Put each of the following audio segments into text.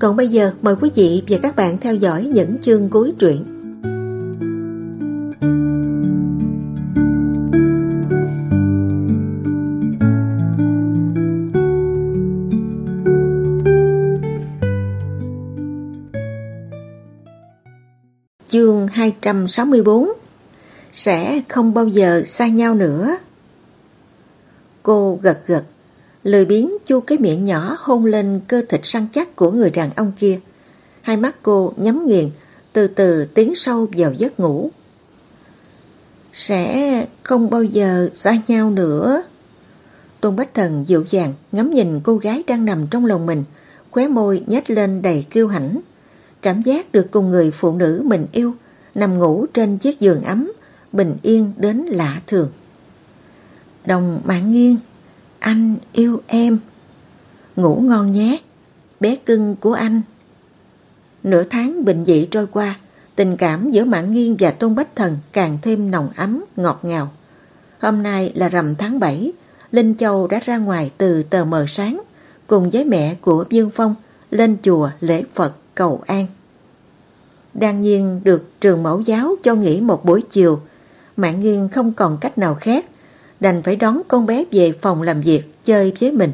Còn bây giờ, mời quý vị và các bạn theo dõi những chương cuối truyện. Chương 264 Sẽ không bao giờ xa nhau nữa. Cô gật gật lười biếng chu cái miệng nhỏ hôn lên cơ thịt săn chắc của người đàn ông kia. Hai mắt cô nhắm nghiền, từ từ tiến sâu vào giấc ngủ. Sẽ không bao giờ xa nhau nữa. Tôn Bách Thần dịu dàng ngắm nhìn cô gái đang nằm trong lòng mình, khóe môi nhếch lên đầy kiêu hãnh. Cảm giác được cùng người phụ nữ mình yêu, nằm ngủ trên chiếc giường ấm, bình yên đến lạ thường. Đồng mạng nghiêng anh yêu em. Ngủ ngon nhé, bé cưng của anh. Nửa tháng bình dị trôi qua, tình cảm giữa Mạng Nghiên và Tôn Bách Thần càng thêm nồng ấm, ngọt ngào. Hôm nay là rằm tháng 7, Linh Châu đã ra ngoài từ tờ mờ sáng, cùng với mẹ của Dương Phong lên chùa lễ Phật cầu an. Đang nhiên được trường mẫu giáo cho nghỉ một buổi chiều, Mạng Nghiên không còn cách nào khác đành phải đón con bé về phòng làm việc chơi với mình.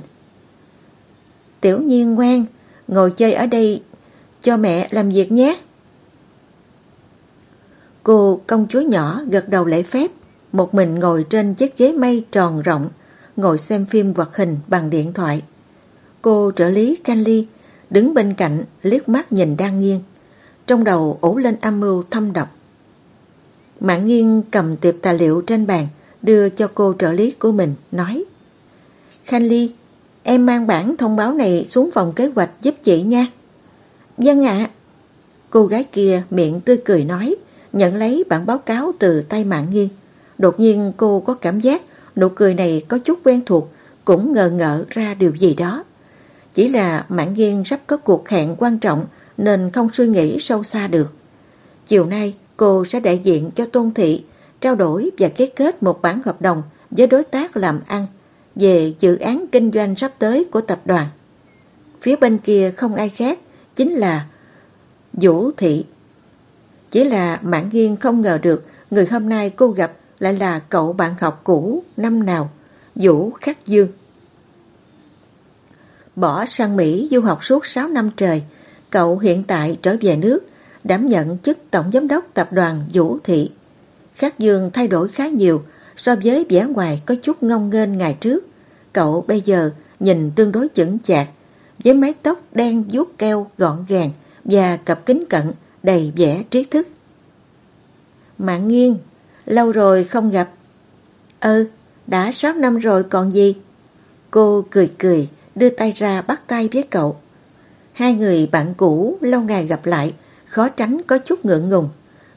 Tiểu nhiên ngoan, ngồi chơi ở đây cho mẹ làm việc nhé. Cô công chúa nhỏ gật đầu lễ phép, một mình ngồi trên chiếc ghế mây tròn rộng, ngồi xem phim hoạt hình bằng điện thoại. Cô trợ lý Canly đứng bên cạnh liếc mắt nhìn đang nghiêng, trong đầu ủ lên âm mưu thâm độc. Mạng nghiêng cầm tiệp tài liệu trên bàn, đưa cho cô trợ lý của mình, nói Khanh Ly, em mang bản thông báo này xuống phòng kế hoạch giúp chị nha. Dân ạ. Cô gái kia miệng tươi cười nói, nhận lấy bản báo cáo từ tay mạng nghiêng. Đột nhiên cô có cảm giác nụ cười này có chút quen thuộc, cũng ngờ ngợ ra điều gì đó. Chỉ là mạng nghiêng sắp có cuộc hẹn quan trọng nên không suy nghĩ sâu xa được. Chiều nay cô sẽ đại diện cho Tôn Thị trao đổi và ký kết một bản hợp đồng với đối tác làm ăn về dự án kinh doanh sắp tới của tập đoàn. Phía bên kia không ai khác, chính là Vũ Thị. Chỉ là Mãn Nghiên không ngờ được người hôm nay cô gặp lại là cậu bạn học cũ năm nào, Vũ Khắc Dương. Bỏ sang Mỹ du học suốt 6 năm trời, cậu hiện tại trở về nước, đảm nhận chức tổng giám đốc tập đoàn Vũ Thị. Khắc Dương thay đổi khá nhiều so với vẻ ngoài có chút ngông nghênh ngày trước. Cậu bây giờ nhìn tương đối chững chạc, với mái tóc đen vuốt keo gọn gàng và cặp kính cận đầy vẻ trí thức. Mạng nghiêng, lâu rồi không gặp. Ừ, đã 6 năm rồi còn gì? Cô cười cười, đưa tay ra bắt tay với cậu. Hai người bạn cũ lâu ngày gặp lại, khó tránh có chút ngượng ngùng.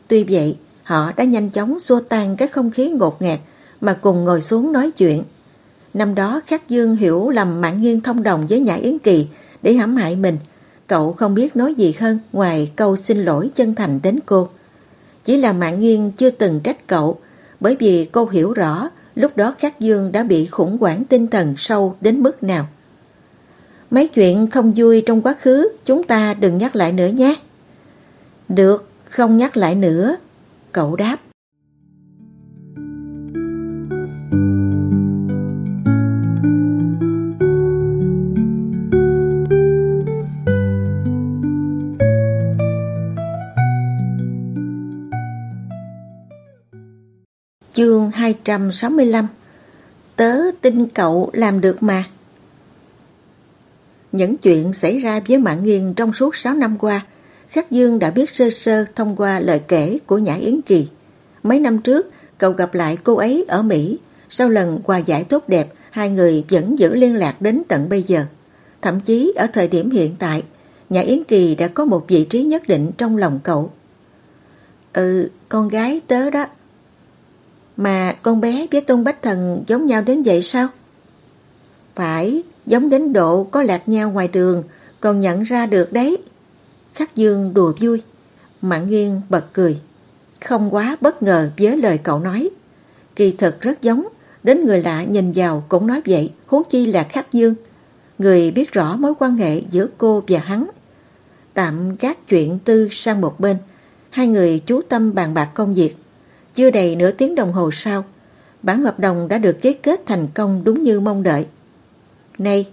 Tuy vậy, Họ đã nhanh chóng xua tan cái không khí ngột ngạt mà cùng ngồi xuống nói chuyện. Năm đó Khắc Dương hiểu lầm Mạng Nghiên thông đồng với Nhã Yến Kỳ để hãm hại mình. Cậu không biết nói gì hơn ngoài câu xin lỗi chân thành đến cô. Chỉ là Mạng Nghiên chưa từng trách cậu bởi vì cô hiểu rõ lúc đó Khắc Dương đã bị khủng hoảng tinh thần sâu đến mức nào. Mấy chuyện không vui trong quá khứ chúng ta đừng nhắc lại nữa nhé. Được, không nhắc lại nữa cậu đáp. Chương 265 Tớ tin cậu làm được mà. Những chuyện xảy ra với Mạng Nghiên trong suốt 6 năm qua Khắc Dương đã biết sơ sơ thông qua lời kể của Nhã Yến Kỳ. Mấy năm trước, cậu gặp lại cô ấy ở Mỹ. Sau lần quà giải tốt đẹp, hai người vẫn giữ liên lạc đến tận bây giờ. Thậm chí ở thời điểm hiện tại, Nhã Yến Kỳ đã có một vị trí nhất định trong lòng cậu. Ừ, con gái tớ đó. Mà con bé với Tôn Bách Thần giống nhau đến vậy sao? Phải, giống đến độ có lạc nhau ngoài đường, còn nhận ra được đấy. Khắc Dương đùa vui. Mạng nghiêng bật cười. Không quá bất ngờ với lời cậu nói. Kỳ thực rất giống, đến người lạ nhìn vào cũng nói vậy, huống chi là Khắc Dương. Người biết rõ mối quan hệ giữa cô và hắn. Tạm gác chuyện tư sang một bên, hai người chú tâm bàn bạc công việc. Chưa đầy nửa tiếng đồng hồ sau, bản hợp đồng đã được ký kết thành công đúng như mong đợi. Này,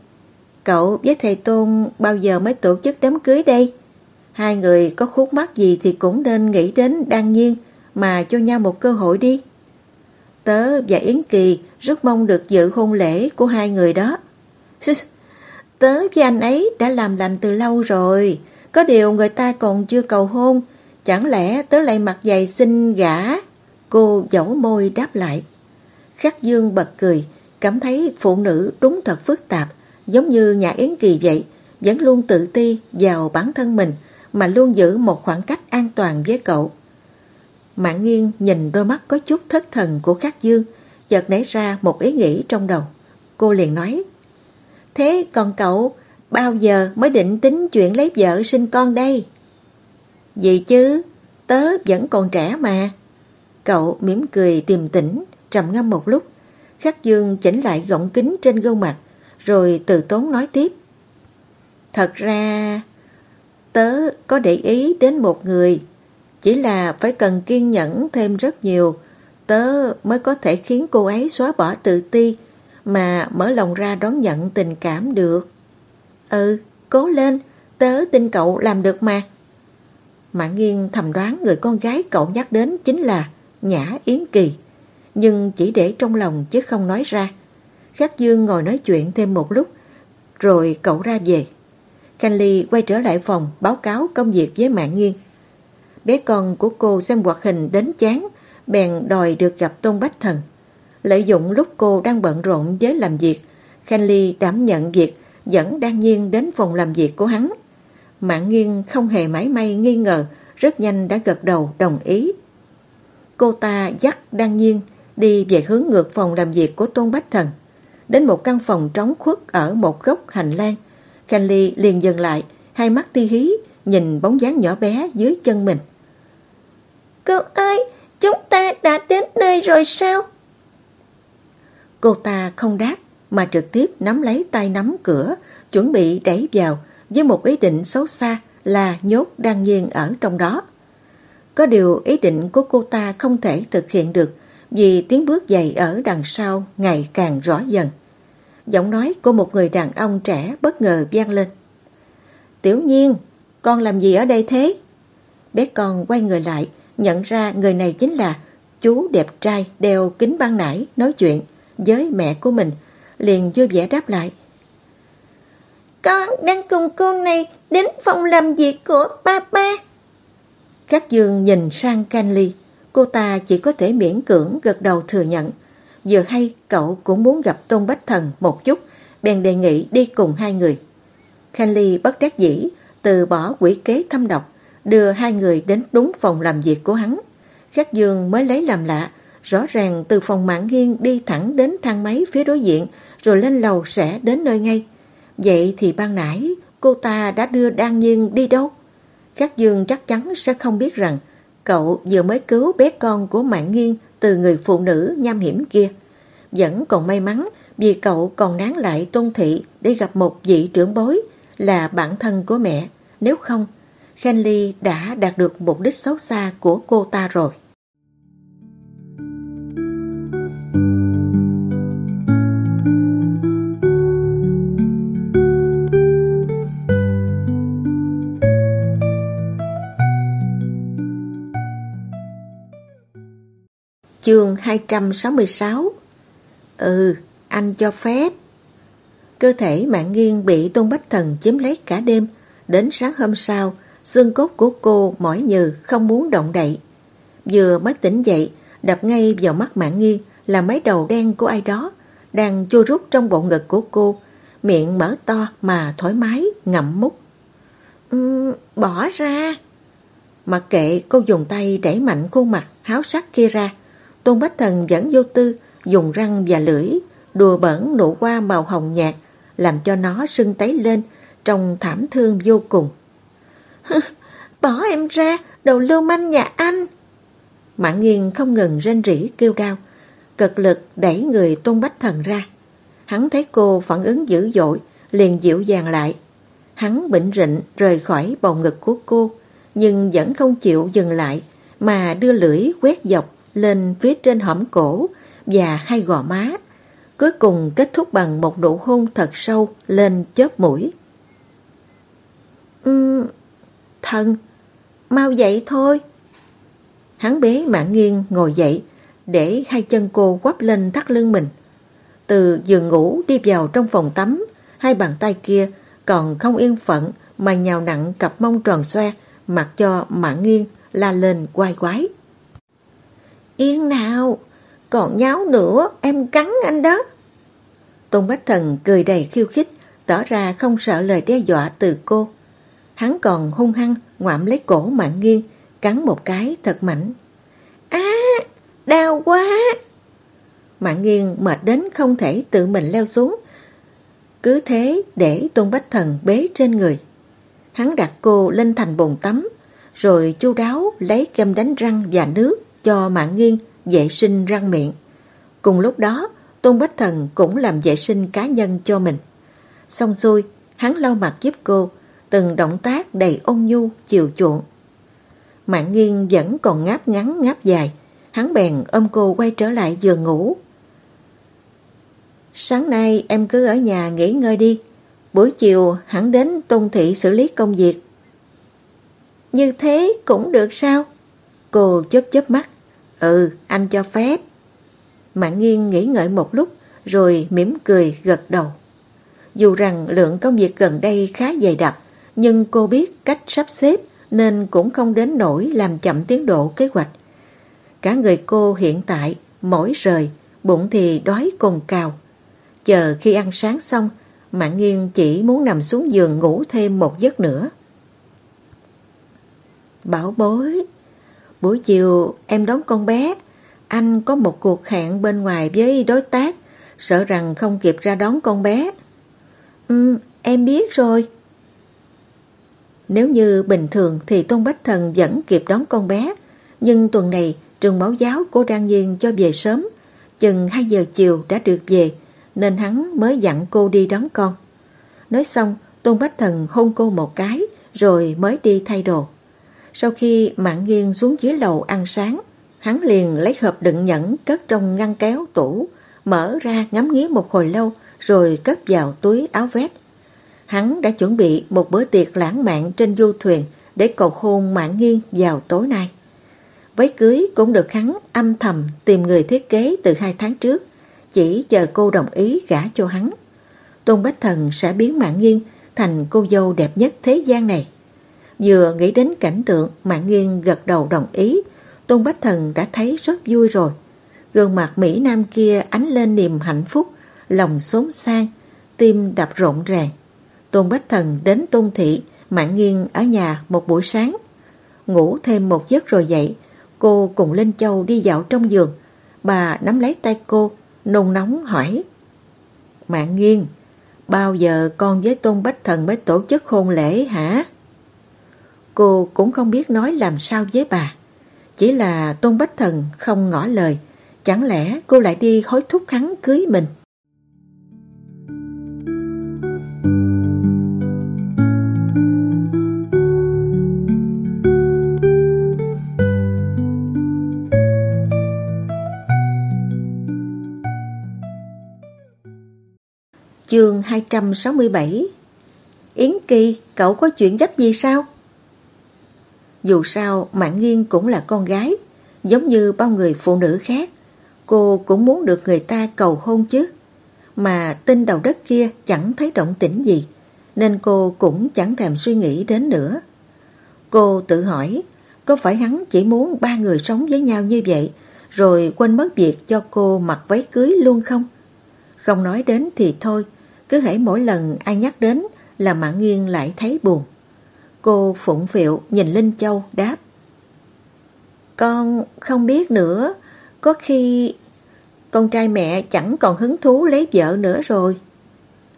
cậu với thầy Tôn bao giờ mới tổ chức đám cưới đây? Hai người có khúc mắc gì thì cũng nên nghĩ đến đan nhiên mà cho nhau một cơ hội đi. Tớ và Yến Kỳ rất mong được dự hôn lễ của hai người đó. Tớ với anh ấy đã làm lành từ lâu rồi, có điều người ta còn chưa cầu hôn, chẳng lẽ tớ lại mặt dày xin gả? Cô dẫu môi đáp lại. Khắc Dương bật cười, cảm thấy phụ nữ đúng thật phức tạp, giống như nhà Yến Kỳ vậy, vẫn luôn tự ti vào bản thân mình mà luôn giữ một khoảng cách an toàn với cậu. Mạng nghiêng nhìn đôi mắt có chút thất thần của Khắc Dương, chợt nảy ra một ý nghĩ trong đầu. Cô liền nói, Thế còn cậu, bao giờ mới định tính chuyện lấy vợ sinh con đây? vậy chứ, tớ vẫn còn trẻ mà. Cậu mỉm cười điềm tĩnh, trầm ngâm một lúc. Khắc Dương chỉnh lại gọng kính trên gương mặt, rồi từ tốn nói tiếp. Thật ra, tớ có để ý đến một người, chỉ là phải cần kiên nhẫn thêm rất nhiều, tớ mới có thể khiến cô ấy xóa bỏ tự ti, mà mở lòng ra đón nhận tình cảm được. Ừ, cố lên, tớ tin cậu làm được mà. Mạng nghiêng thầm đoán người con gái cậu nhắc đến chính là Nhã Yến Kỳ, nhưng chỉ để trong lòng chứ không nói ra. Khắc Dương ngồi nói chuyện thêm một lúc, rồi cậu ra về. Khanh quay trở lại phòng báo cáo công việc với Mạng Nghiên. Bé con của cô xem hoạt hình đến chán, bèn đòi được gặp Tôn Bách Thần. Lợi dụng lúc cô đang bận rộn với làm việc, Khanh đảm nhận việc dẫn Đan Nhiên đến phòng làm việc của hắn. Mạng Nghiên không hề mãi may nghi ngờ, rất nhanh đã gật đầu đồng ý. Cô ta dắt Đan Nhiên đi về hướng ngược phòng làm việc của Tôn Bách Thần. Đến một căn phòng trống khuất ở một góc hành lang, Khanh Ly liền dừng lại, hai mắt ti hí, nhìn bóng dáng nhỏ bé dưới chân mình. Cô ơi, chúng ta đã đến nơi rồi sao? Cô ta không đáp, mà trực tiếp nắm lấy tay nắm cửa, chuẩn bị đẩy vào với một ý định xấu xa là nhốt đan nhiên ở trong đó. Có điều ý định của cô ta không thể thực hiện được vì tiếng bước giày ở đằng sau ngày càng rõ dần. Giọng nói của một người đàn ông trẻ bất ngờ vang lên. Tiểu nhiên, con làm gì ở đây thế? Bé con quay người lại, nhận ra người này chính là chú đẹp trai đeo kính băng nải nói chuyện với mẹ của mình, liền vui vẻ đáp lại. Con đang cùng cô này đến phòng làm việc của ba ba. Các dương nhìn sang Canly, cô ta chỉ có thể miễn cưỡng gật đầu thừa nhận. Vừa hay cậu cũng muốn gặp Tôn Bách Thần một chút, bèn đề nghị đi cùng hai người. Canly bất đắc dĩ, từ bỏ quỷ kế thâm độc, đưa hai người đến đúng phòng làm việc của hắn. Khắc Dương mới lấy làm lạ, rõ ràng từ phòng mạng nghiêng đi thẳng đến thang máy phía đối diện, rồi lên lầu sẽ đến nơi ngay. Vậy thì ban nãy cô ta đã đưa Đan Nhiên đi đâu? Khắc Dương chắc chắn sẽ không biết rằng cậu vừa mới cứu bé con của mạng nghiêng từ người phụ nữ nham hiểm kia. Vẫn còn may mắn vì cậu còn nán lại tôn thị để gặp một vị trưởng bối là bản thân của mẹ. Nếu không, Khanh đã đạt được mục đích xấu xa của cô ta rồi. Chương 266 Ừ, anh cho phép. Cơ thể mạng nghiêng bị Tôn Bách Thần chiếm lấy cả đêm. Đến sáng hôm sau, xương cốt của cô mỏi nhừ, không muốn động đậy. Vừa mới tỉnh dậy, đập ngay vào mắt mạng nghiêng là mấy đầu đen của ai đó, đang chua rút trong bộ ngực của cô, miệng mở to mà thoải mái, ngậm mút. Uhm, bỏ ra. Mặc kệ cô dùng tay đẩy mạnh khuôn mặt háo sắc kia ra, Tôn Bách Thần vẫn vô tư, dùng răng và lưỡi, đùa bẩn nụ hoa màu hồng nhạt, làm cho nó sưng tấy lên, trong thảm thương vô cùng. Bỏ em ra, đầu lưu manh nhà anh. Mạng nghiêng không ngừng rên rỉ kêu đau, cực lực đẩy người Tôn Bách Thần ra. Hắn thấy cô phản ứng dữ dội, liền dịu dàng lại. Hắn bệnh rịnh rời khỏi bầu ngực của cô, nhưng vẫn không chịu dừng lại, mà đưa lưỡi quét dọc lên phía trên hõm cổ và hai gò má. Cuối cùng kết thúc bằng một nụ hôn thật sâu lên chớp mũi. Ừm, thần, mau dậy thôi. Hắn bế mạng nghiêng ngồi dậy, để hai chân cô quắp lên thắt lưng mình. Từ giường ngủ đi vào trong phòng tắm, hai bàn tay kia còn không yên phận mà nhào nặng cặp mông tròn xoe, mặc cho mạng nghiêng la lên quay quái. Yên nào, còn nháo nữa, em cắn anh đó. Tôn Bách Thần cười đầy khiêu khích, tỏ ra không sợ lời đe dọa từ cô. Hắn còn hung hăng ngoạm lấy cổ mạng nghiêng, cắn một cái thật mạnh. Á, đau quá! Mạng nghiêng mệt đến không thể tự mình leo xuống. Cứ thế để Tôn Bách Thần bế trên người. Hắn đặt cô lên thành bồn tắm, rồi chu đáo lấy kem đánh răng và nước cho mạng nghiêng vệ sinh răng miệng. Cùng lúc đó, Tôn Bách Thần cũng làm vệ sinh cá nhân cho mình. Xong xuôi, hắn lau mặt giúp cô, từng động tác đầy ôn nhu, chiều chuộng. Mạng nghiêng vẫn còn ngáp ngắn ngáp dài, hắn bèn ôm cô quay trở lại giường ngủ. Sáng nay em cứ ở nhà nghỉ ngơi đi, buổi chiều hẳn đến Tôn Thị xử lý công việc. Như thế cũng được sao? Cô chớp chớp mắt. Ừ, anh cho phép. Mạng nghiên nghĩ ngợi một lúc rồi mỉm cười gật đầu. Dù rằng lượng công việc gần đây khá dày đặc, nhưng cô biết cách sắp xếp nên cũng không đến nỗi làm chậm tiến độ kế hoạch. Cả người cô hiện tại, mỏi rời, bụng thì đói cồn cào. Chờ khi ăn sáng xong, Mạng Nghiên chỉ muốn nằm xuống giường ngủ thêm một giấc nữa. Bảo bối, buổi chiều em đón con bé, anh có một cuộc hẹn bên ngoài với đối tác, sợ rằng không kịp ra đón con bé. Ừ, em biết rồi. Nếu như bình thường thì Tôn Bách Thần vẫn kịp đón con bé, nhưng tuần này trường mẫu giáo cô đang nhiên cho về sớm, chừng 2 giờ chiều đã được về, nên hắn mới dặn cô đi đón con. Nói xong, Tôn Bách Thần hôn cô một cái, rồi mới đi thay đồ. Sau khi mạng nghiêng xuống dưới lầu ăn sáng, hắn liền lấy hộp đựng nhẫn cất trong ngăn kéo tủ, mở ra ngắm nghía một hồi lâu, rồi cất vào túi áo vest. Hắn đã chuẩn bị một bữa tiệc lãng mạn trên du thuyền để cầu hôn mạng nghiêng vào tối nay. Váy cưới cũng được hắn âm thầm tìm người thiết kế từ hai tháng trước, chỉ chờ cô đồng ý gả cho hắn. Tôn Bách Thần sẽ biến mạng nghiêng thành cô dâu đẹp nhất thế gian này. Vừa nghĩ đến cảnh tượng mạng nghiêng gật đầu đồng ý, Tôn Bách Thần đã thấy rất vui rồi. Gương mặt Mỹ Nam kia ánh lên niềm hạnh phúc, lòng xốn sang, tim đập rộn ràng. Tôn Bách Thần đến Tôn Thị, mạng nghiêng ở nhà một buổi sáng. Ngủ thêm một giấc rồi dậy, cô cùng Linh Châu đi dạo trong giường. Bà nắm lấy tay cô, nôn nóng hỏi. Mạng nghiêng, bao giờ con với Tôn Bách Thần mới tổ chức hôn lễ hả? Cô cũng không biết nói làm sao với bà. Chỉ là Tôn Bách Thần không ngỏ lời. Chẳng lẽ cô lại đi hối thúc hắn cưới mình? Chương 267 Yến Kỳ, cậu có chuyện gấp gì sao? Dù sao, Mạng Nghiên cũng là con gái, giống như bao người phụ nữ khác. Cô cũng muốn được người ta cầu hôn chứ. Mà tên đầu đất kia chẳng thấy động tĩnh gì, nên cô cũng chẳng thèm suy nghĩ đến nữa. Cô tự hỏi, có phải hắn chỉ muốn ba người sống với nhau như vậy, rồi quên mất việc cho cô mặc váy cưới luôn không? Không nói đến thì thôi, cứ hãy mỗi lần ai nhắc đến là Mạng Nghiên lại thấy buồn. Cô phụng phịu nhìn Linh Châu đáp. Con không biết nữa, có khi con trai mẹ chẳng còn hứng thú lấy vợ nữa rồi.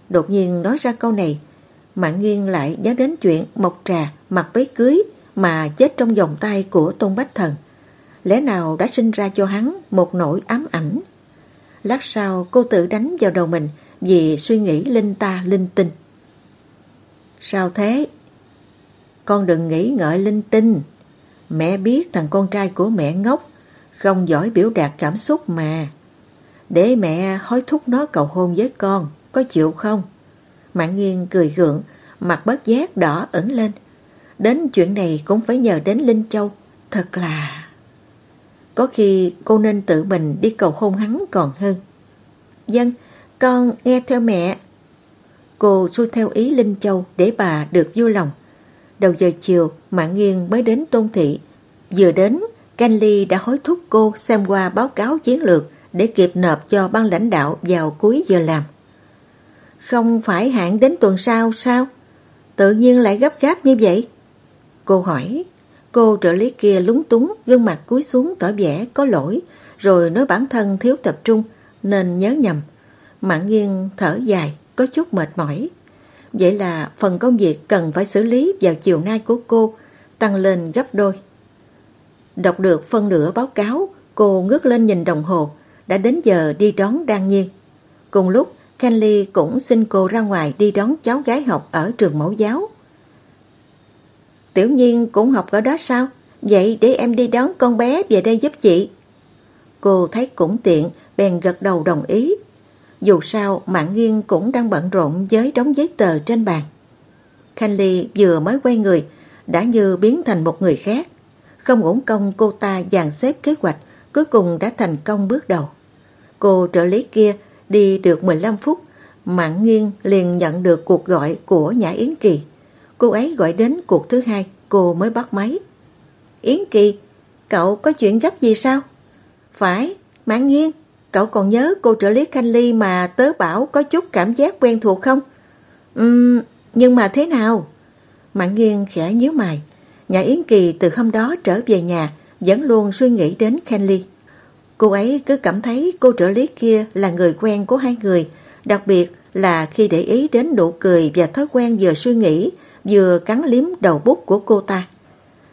Đột nhiên nói ra câu này, Mạng Nghiên lại nhớ đến chuyện Mộc Trà mặc váy cưới mà chết trong vòng tay của Tôn Bách Thần. Lẽ nào đã sinh ra cho hắn một nỗi ám ảnh? Lát sau cô tự đánh vào đầu mình vì suy nghĩ linh ta linh tinh. Sao thế? Con đừng nghĩ ngợi linh tinh. Mẹ biết thằng con trai của mẹ ngốc, không giỏi biểu đạt cảm xúc mà. Để mẹ hối thúc nó cầu hôn với con, có chịu không? Mạng nghiêng cười gượng, mặt bất giác đỏ ẩn lên. Đến chuyện này cũng phải nhờ đến Linh Châu. Thật là... Có khi cô nên tự mình đi cầu hôn hắn còn hơn. Dân, con nghe theo mẹ. Cô xuôi theo ý Linh Châu để bà được vui lòng. Đầu giờ chiều, Mạng Nghiên mới đến Tôn Thị. Vừa đến, Canly đã hối thúc cô xem qua báo cáo chiến lược để kịp nộp cho ban lãnh đạo vào cuối giờ làm. Không phải hạn đến tuần sau sao? Tự nhiên lại gấp gáp như vậy? Cô hỏi. Cô trợ lý kia lúng túng, gương mặt cúi xuống tỏ vẻ có lỗi, rồi nói bản thân thiếu tập trung nên nhớ nhầm. Mạng nghiêng thở dài, có chút mệt mỏi. Vậy là phần công việc cần phải xử lý vào chiều nay của cô tăng lên gấp đôi. Đọc được phân nửa báo cáo, cô ngước lên nhìn đồng hồ, đã đến giờ đi đón Đan Nhiên. Cùng lúc, Kenly cũng xin cô ra ngoài đi đón cháu gái học ở trường mẫu giáo. Tiểu Nhiên cũng học ở đó sao? Vậy để em đi đón con bé về đây giúp chị. Cô thấy cũng tiện, bèn gật đầu đồng ý. Dù sao, Mạng Nghiên cũng đang bận rộn với đống giấy tờ trên bàn. Khanh Ly vừa mới quay người, đã như biến thành một người khác. Không ổn công cô ta dàn xếp kế hoạch, cuối cùng đã thành công bước đầu. Cô trợ lý kia đi được 15 phút, Mạng Nghiên liền nhận được cuộc gọi của Nhã Yến Kỳ. Cô ấy gọi đến cuộc thứ hai, cô mới bắt máy. Yến Kỳ, cậu có chuyện gấp gì sao? Phải, Mạng Nghiên, cậu còn nhớ cô trợ lý Khanh Ly mà tớ bảo có chút cảm giác quen thuộc không? Ừm, nhưng mà thế nào? Mạng Nghiên khẽ nhíu mày. Nhà Yến Kỳ từ hôm đó trở về nhà vẫn luôn suy nghĩ đến Khanh Ly. Cô ấy cứ cảm thấy cô trợ lý kia là người quen của hai người, đặc biệt là khi để ý đến nụ cười và thói quen vừa suy nghĩ, vừa cắn liếm đầu bút của cô ta.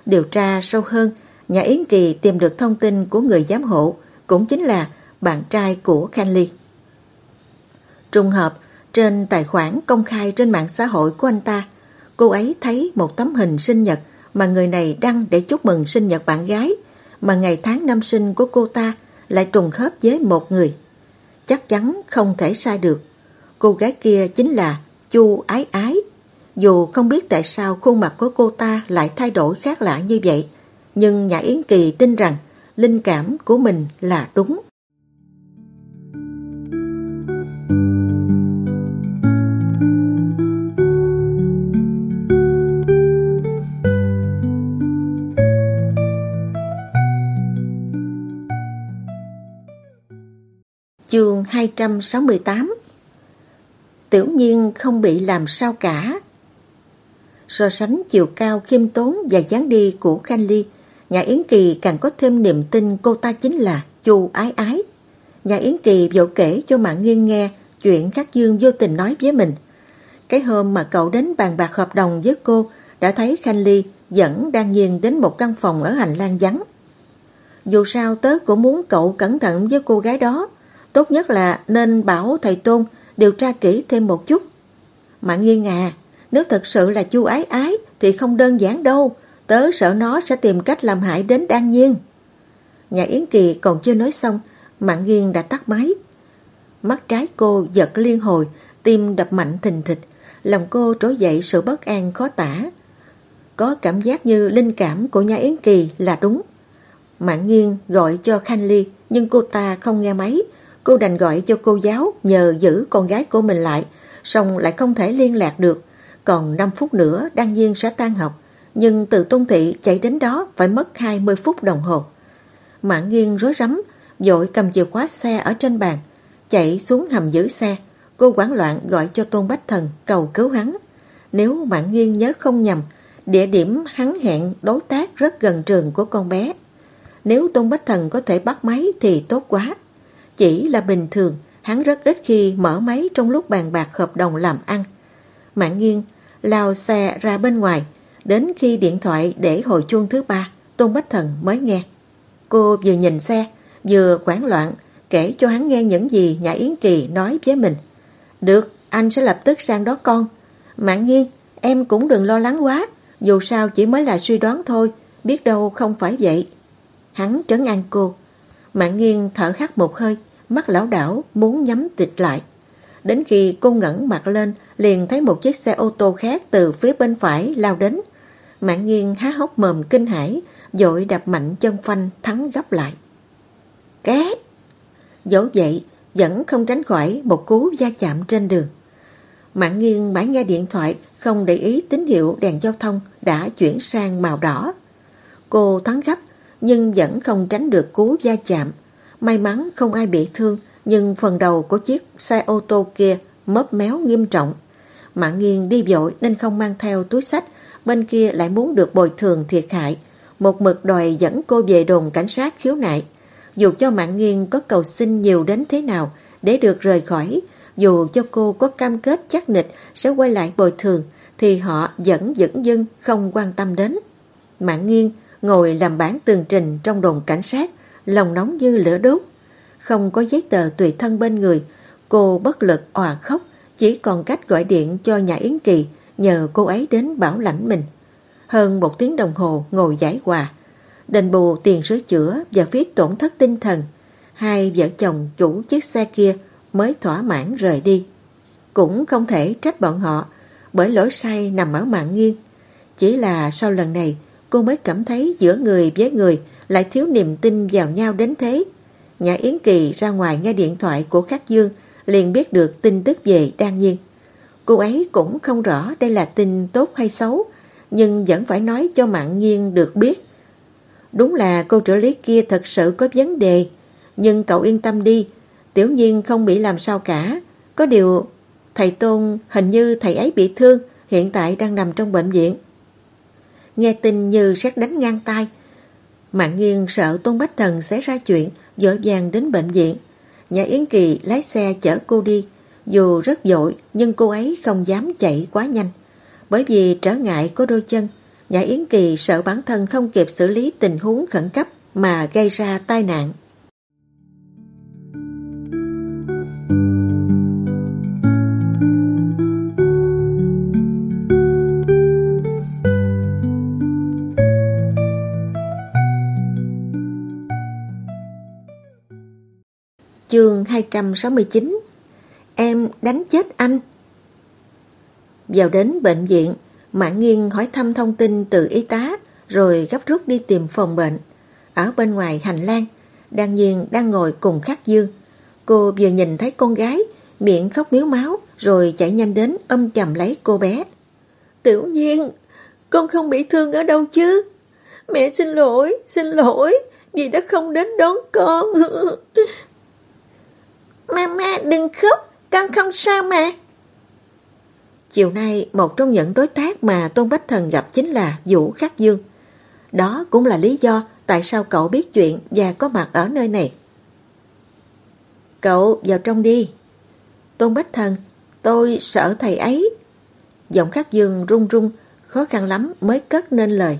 Điều tra sâu hơn, nhà Yến Kỳ tìm được thông tin của người giám hộ, cũng chính là bạn trai của Kenley. Trùng hợp, trên tài khoản công khai trên mạng xã hội của anh ta, cô ấy thấy một tấm hình sinh nhật mà người này đăng để chúc mừng sinh nhật bạn gái, mà ngày tháng năm sinh của cô ta lại trùng khớp với một người. Chắc chắn không thể sai được. Cô gái kia chính là Chu Ái Ái. Dù không biết tại sao khuôn mặt của cô ta lại thay đổi khác lạ như vậy, nhưng Nhã Yến Kỳ tin rằng linh cảm của mình là đúng. Chương 268 Tiểu nhiên không bị làm sao cả. So sánh chiều cao khiêm tốn và dáng đi của Khanh Ly, nhà Yến Kỳ càng có thêm niềm tin cô ta chính là Chu Ái Ái. Nhà Yến Kỳ vội kể cho Mạng Nghiên nghe chuyện Khắc Dương vô tình nói với mình. Cái hôm mà cậu đến bàn bạc hợp đồng với cô đã thấy Khanh Ly dẫn đang nhiên đến một căn phòng ở hành lang vắng. Dù sao tớ cũng muốn cậu cẩn thận với cô gái đó Tốt nhất là nên bảo thầy Tôn điều tra kỹ thêm một chút. Mạng nghiêng à, nếu thật sự là chu ái ái thì không đơn giản đâu. Tớ sợ nó sẽ tìm cách làm hại đến Đan Nhiên. Nhà Yến Kỳ còn chưa nói xong, Mạng nghiêng đã tắt máy. Mắt trái cô giật liên hồi, tim đập mạnh thình thịch, lòng cô trỗi dậy sự bất an khó tả. Có cảm giác như linh cảm của nhà Yến Kỳ là đúng. Mạng nghiêng gọi cho Khanh Ly, nhưng cô ta không nghe máy, Cô đành gọi cho cô giáo nhờ giữ con gái của mình lại, xong lại không thể liên lạc được. Còn 5 phút nữa đăng nhiên sẽ tan học, nhưng từ Tôn Thị chạy đến đó phải mất 20 phút đồng hồ. Mạng nghiêng rối rắm, dội cầm chìa khóa xe ở trên bàn, chạy xuống hầm giữ xe. Cô quảng loạn gọi cho Tôn Bách Thần cầu cứu hắn. Nếu Mạng nghiêng nhớ không nhầm, Địa điểm hắn hẹn đối tác rất gần trường của con bé. Nếu Tôn Bách Thần có thể bắt máy thì tốt quá. Chỉ là bình thường, hắn rất ít khi mở máy trong lúc bàn bạc hợp đồng làm ăn. Mạng nghiêng, lao xe ra bên ngoài, đến khi điện thoại để hồi chuông thứ ba, Tôn Bách Thần mới nghe. Cô vừa nhìn xe, vừa quán loạn, kể cho hắn nghe những gì nhà Yến Kỳ nói với mình. Được, anh sẽ lập tức sang đó con. Mạng nghiêng, em cũng đừng lo lắng quá, dù sao chỉ mới là suy đoán thôi, biết đâu không phải vậy. Hắn trấn an cô. Mạng nghiêng thở khắc một hơi, mắt lão đảo muốn nhắm tịch lại. Đến khi cô ngẩng mặt lên, liền thấy một chiếc xe ô tô khác từ phía bên phải lao đến. Mạng nghiêng há hốc mồm kinh hãi, dội đập mạnh chân phanh thắng gấp lại. Két! Dẫu vậy, vẫn không tránh khỏi một cú va chạm trên đường. Mạng nghiêng mãi nghe điện thoại, không để ý tín hiệu đèn giao thông đã chuyển sang màu đỏ. Cô thắng gấp, nhưng vẫn không tránh được cú va chạm. May mắn không ai bị thương, nhưng phần đầu của chiếc xe ô tô kia mớp méo nghiêm trọng. Mạng nghiêng đi vội nên không mang theo túi sách, bên kia lại muốn được bồi thường thiệt hại. Một mực đòi dẫn cô về đồn cảnh sát khiếu nại. Dù cho mạng nghiêng có cầu xin nhiều đến thế nào để được rời khỏi, dù cho cô có cam kết chắc nịch sẽ quay lại bồi thường, thì họ vẫn dững dưng vâng không quan tâm đến. Mạng nghiêng ngồi làm bản tường trình trong đồn cảnh sát, lòng nóng như lửa đốt. Không có giấy tờ tùy thân bên người, cô bất lực òa khóc, chỉ còn cách gọi điện cho nhà Yến Kỳ nhờ cô ấy đến bảo lãnh mình. Hơn một tiếng đồng hồ ngồi giải hòa, đền bù tiền sửa chữa và phí tổn thất tinh thần. Hai vợ chồng chủ chiếc xe kia mới thỏa mãn rời đi. Cũng không thể trách bọn họ bởi lỗi sai nằm ở mạng nghiêng. Chỉ là sau lần này cô mới cảm thấy giữa người với người lại thiếu niềm tin vào nhau đến thế. Nhà Yến Kỳ ra ngoài nghe điện thoại của Khắc Dương liền biết được tin tức về Đan Nhiên. Cô ấy cũng không rõ đây là tin tốt hay xấu, nhưng vẫn phải nói cho mạng nghiêng được biết. Đúng là cô trợ lý kia thật sự có vấn đề, nhưng cậu yên tâm đi, tiểu nhiên không bị làm sao cả. Có điều, thầy Tôn hình như thầy ấy bị thương, hiện tại đang nằm trong bệnh viện. Nghe tin như xét đánh ngang tay, Mạng nghiêng sợ Tôn Bách Thần sẽ ra chuyện, dội vàng đến bệnh viện. Nhà Yến Kỳ lái xe chở cô đi, dù rất dội nhưng cô ấy không dám chạy quá nhanh. Bởi vì trở ngại có đôi chân, nhà Yến Kỳ sợ bản thân không kịp xử lý tình huống khẩn cấp mà gây ra tai nạn. Chương 269 Em đánh chết anh. Vào đến bệnh viện Mạng nghiêng hỏi thăm thông tin từ y tá Rồi gấp rút đi tìm phòng bệnh. Ở bên ngoài hành lang Đan nhiên đang ngồi cùng Khắc Dương. Cô vừa nhìn thấy con gái Miệng khóc miếu máu Rồi chạy nhanh đến ôm chầm lấy cô bé. Tiểu nhiên Con không bị thương ở đâu chứ? Mẹ xin lỗi, xin lỗi Vì đã không đến đón con. Mama đừng khóc, con không sao mà. Chiều nay, một trong những đối tác mà Tôn Bách Thần gặp chính là Vũ Khắc Dương. Đó cũng là lý do tại sao cậu biết chuyện và có mặt ở nơi này. Cậu vào trong đi. Tôn Bách Thần, tôi sợ thầy ấy. Giọng Khắc Dương run run, khó khăn lắm mới cất nên lời.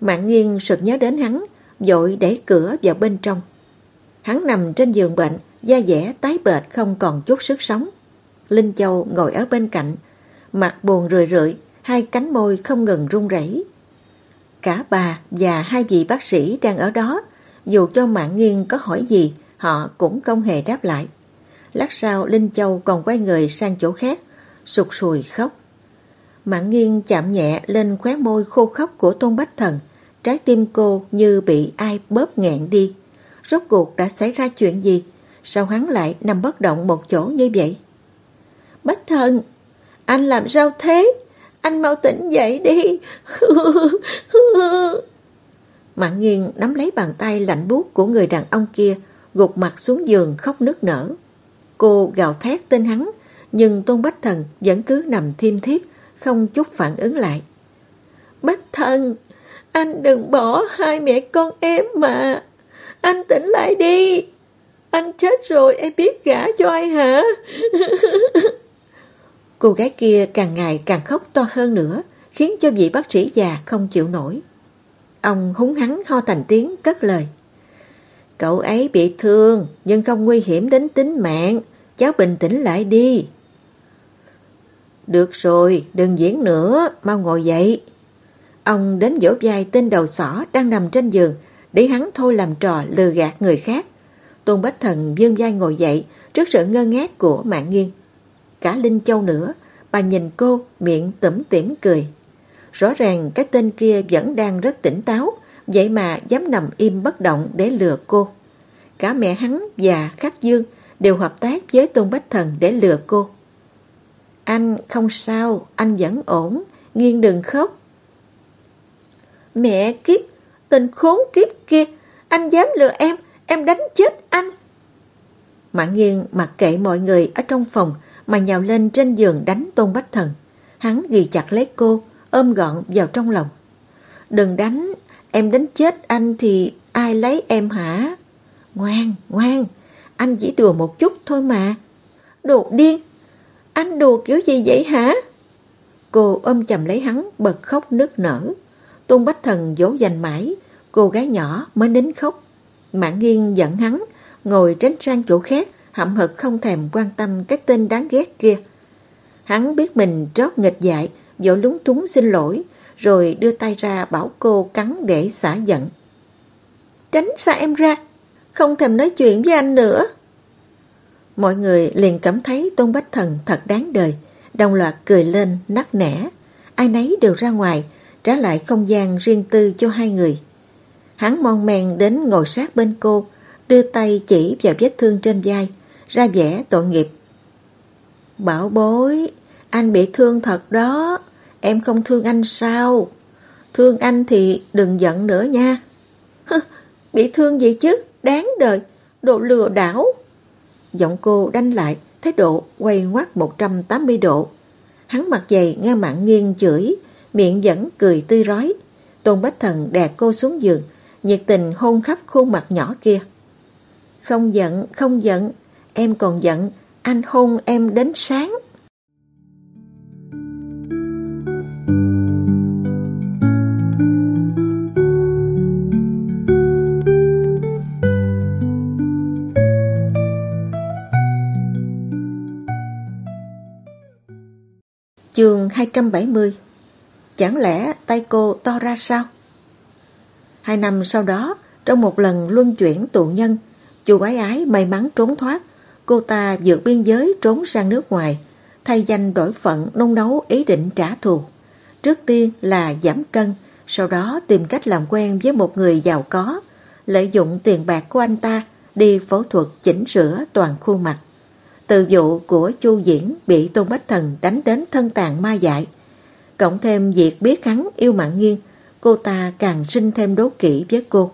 Mạng nghiêng sực nhớ đến hắn, dội đẩy cửa vào bên trong. Hắn nằm trên giường bệnh, da dẻ tái bệt không còn chút sức sống. Linh Châu ngồi ở bên cạnh, mặt buồn rười rượi, hai cánh môi không ngừng run rẩy. Cả bà và hai vị bác sĩ đang ở đó, dù cho mạng nghiêng có hỏi gì, họ cũng không hề đáp lại. Lát sau Linh Châu còn quay người sang chỗ khác, sụt sùi khóc. Mạng nghiêng chạm nhẹ lên khóe môi khô khóc của Tôn Bách Thần, trái tim cô như bị ai bóp nghẹn đi. Rốt cuộc đã xảy ra chuyện gì? Sao hắn lại nằm bất động một chỗ như vậy? Bách thần, anh làm sao thế? Anh mau tỉnh dậy đi. Mạng nghiêng nắm lấy bàn tay lạnh buốt của người đàn ông kia, gục mặt xuống giường khóc nức nở. Cô gào thét tên hắn, nhưng Tôn Bách Thần vẫn cứ nằm thiêm thiếp, không chút phản ứng lại. Bách thần, anh đừng bỏ hai mẹ con em mà. Anh tỉnh lại đi. Anh chết rồi em biết gả cho ai hả? Cô gái kia càng ngày càng khóc to hơn nữa, khiến cho vị bác sĩ già không chịu nổi. Ông húng hắn ho thành tiếng cất lời. Cậu ấy bị thương, nhưng không nguy hiểm đến tính mạng. Cháu bình tĩnh lại đi. Được rồi, đừng diễn nữa, mau ngồi dậy. Ông đến vỗ vai tên đầu sỏ đang nằm trên giường để hắn thôi làm trò lừa gạt người khác. Tôn Bách Thần dương vai ngồi dậy trước sự ngơ ngác của mạng Nghiên. Cả Linh Châu nữa, bà nhìn cô miệng tẩm tỉm cười. Rõ ràng cái tên kia vẫn đang rất tỉnh táo, vậy mà dám nằm im bất động để lừa cô. Cả mẹ hắn và Khắc Dương đều hợp tác với Tôn Bách Thần để lừa cô. Anh không sao, anh vẫn ổn, nghiêng đừng khóc. Mẹ kiếp, tình khốn kiếp kia, anh dám lừa em, em đánh chết anh. Mạng nghiêng mặc kệ mọi người ở trong phòng mà nhào lên trên giường đánh Tôn Bách Thần. Hắn ghi chặt lấy cô, ôm gọn vào trong lòng. Đừng đánh, em đánh chết anh thì ai lấy em hả? Ngoan, ngoan, anh chỉ đùa một chút thôi mà. Đồ điên, anh đùa kiểu gì vậy hả? Cô ôm chầm lấy hắn bật khóc nức nở. Tôn Bách Thần dỗ dành mãi, cô gái nhỏ mới nín khóc mạn nghiêng giận hắn, ngồi tránh sang chỗ khác, hậm hực không thèm quan tâm cái tên đáng ghét kia. Hắn biết mình trót nghịch dại, dỗ lúng túng xin lỗi, rồi đưa tay ra bảo cô cắn để xả giận. Tránh xa em ra, không thèm nói chuyện với anh nữa. Mọi người liền cảm thấy Tôn Bách Thần thật đáng đời, đồng loạt cười lên, nắc nẻ. Ai nấy đều ra ngoài, trả lại không gian riêng tư cho hai người. Hắn mon men đến ngồi sát bên cô, đưa tay chỉ vào vết thương trên vai, ra vẻ tội nghiệp. Bảo bối, anh bị thương thật đó, em không thương anh sao? Thương anh thì đừng giận nữa nha. bị thương gì chứ, đáng đời, đồ lừa đảo. Giọng cô đanh lại, thái độ quay ngoắt 180 độ. Hắn mặt dày nghe mạng nghiêng chửi, miệng vẫn cười tươi rói. Tôn Bách Thần đè cô xuống giường, nhiệt tình hôn khắp khuôn mặt nhỏ kia. Không giận, không giận, em còn giận, anh hôn em đến sáng. Chương 270 Chẳng lẽ tay cô to ra sao? Hai năm sau đó, trong một lần luân chuyển tù nhân, chu ái ái may mắn trốn thoát. Cô ta vượt biên giới trốn sang nước ngoài, thay danh đổi phận nung nấu ý định trả thù. Trước tiên là giảm cân, sau đó tìm cách làm quen với một người giàu có, lợi dụng tiền bạc của anh ta đi phẫu thuật chỉnh sửa toàn khuôn mặt. Từ vụ của Chu Diễn bị Tôn Bách Thần đánh đến thân tàn ma dại. Cộng thêm việc biết hắn yêu mạng nghiêng, cô ta càng sinh thêm đố kỵ với cô.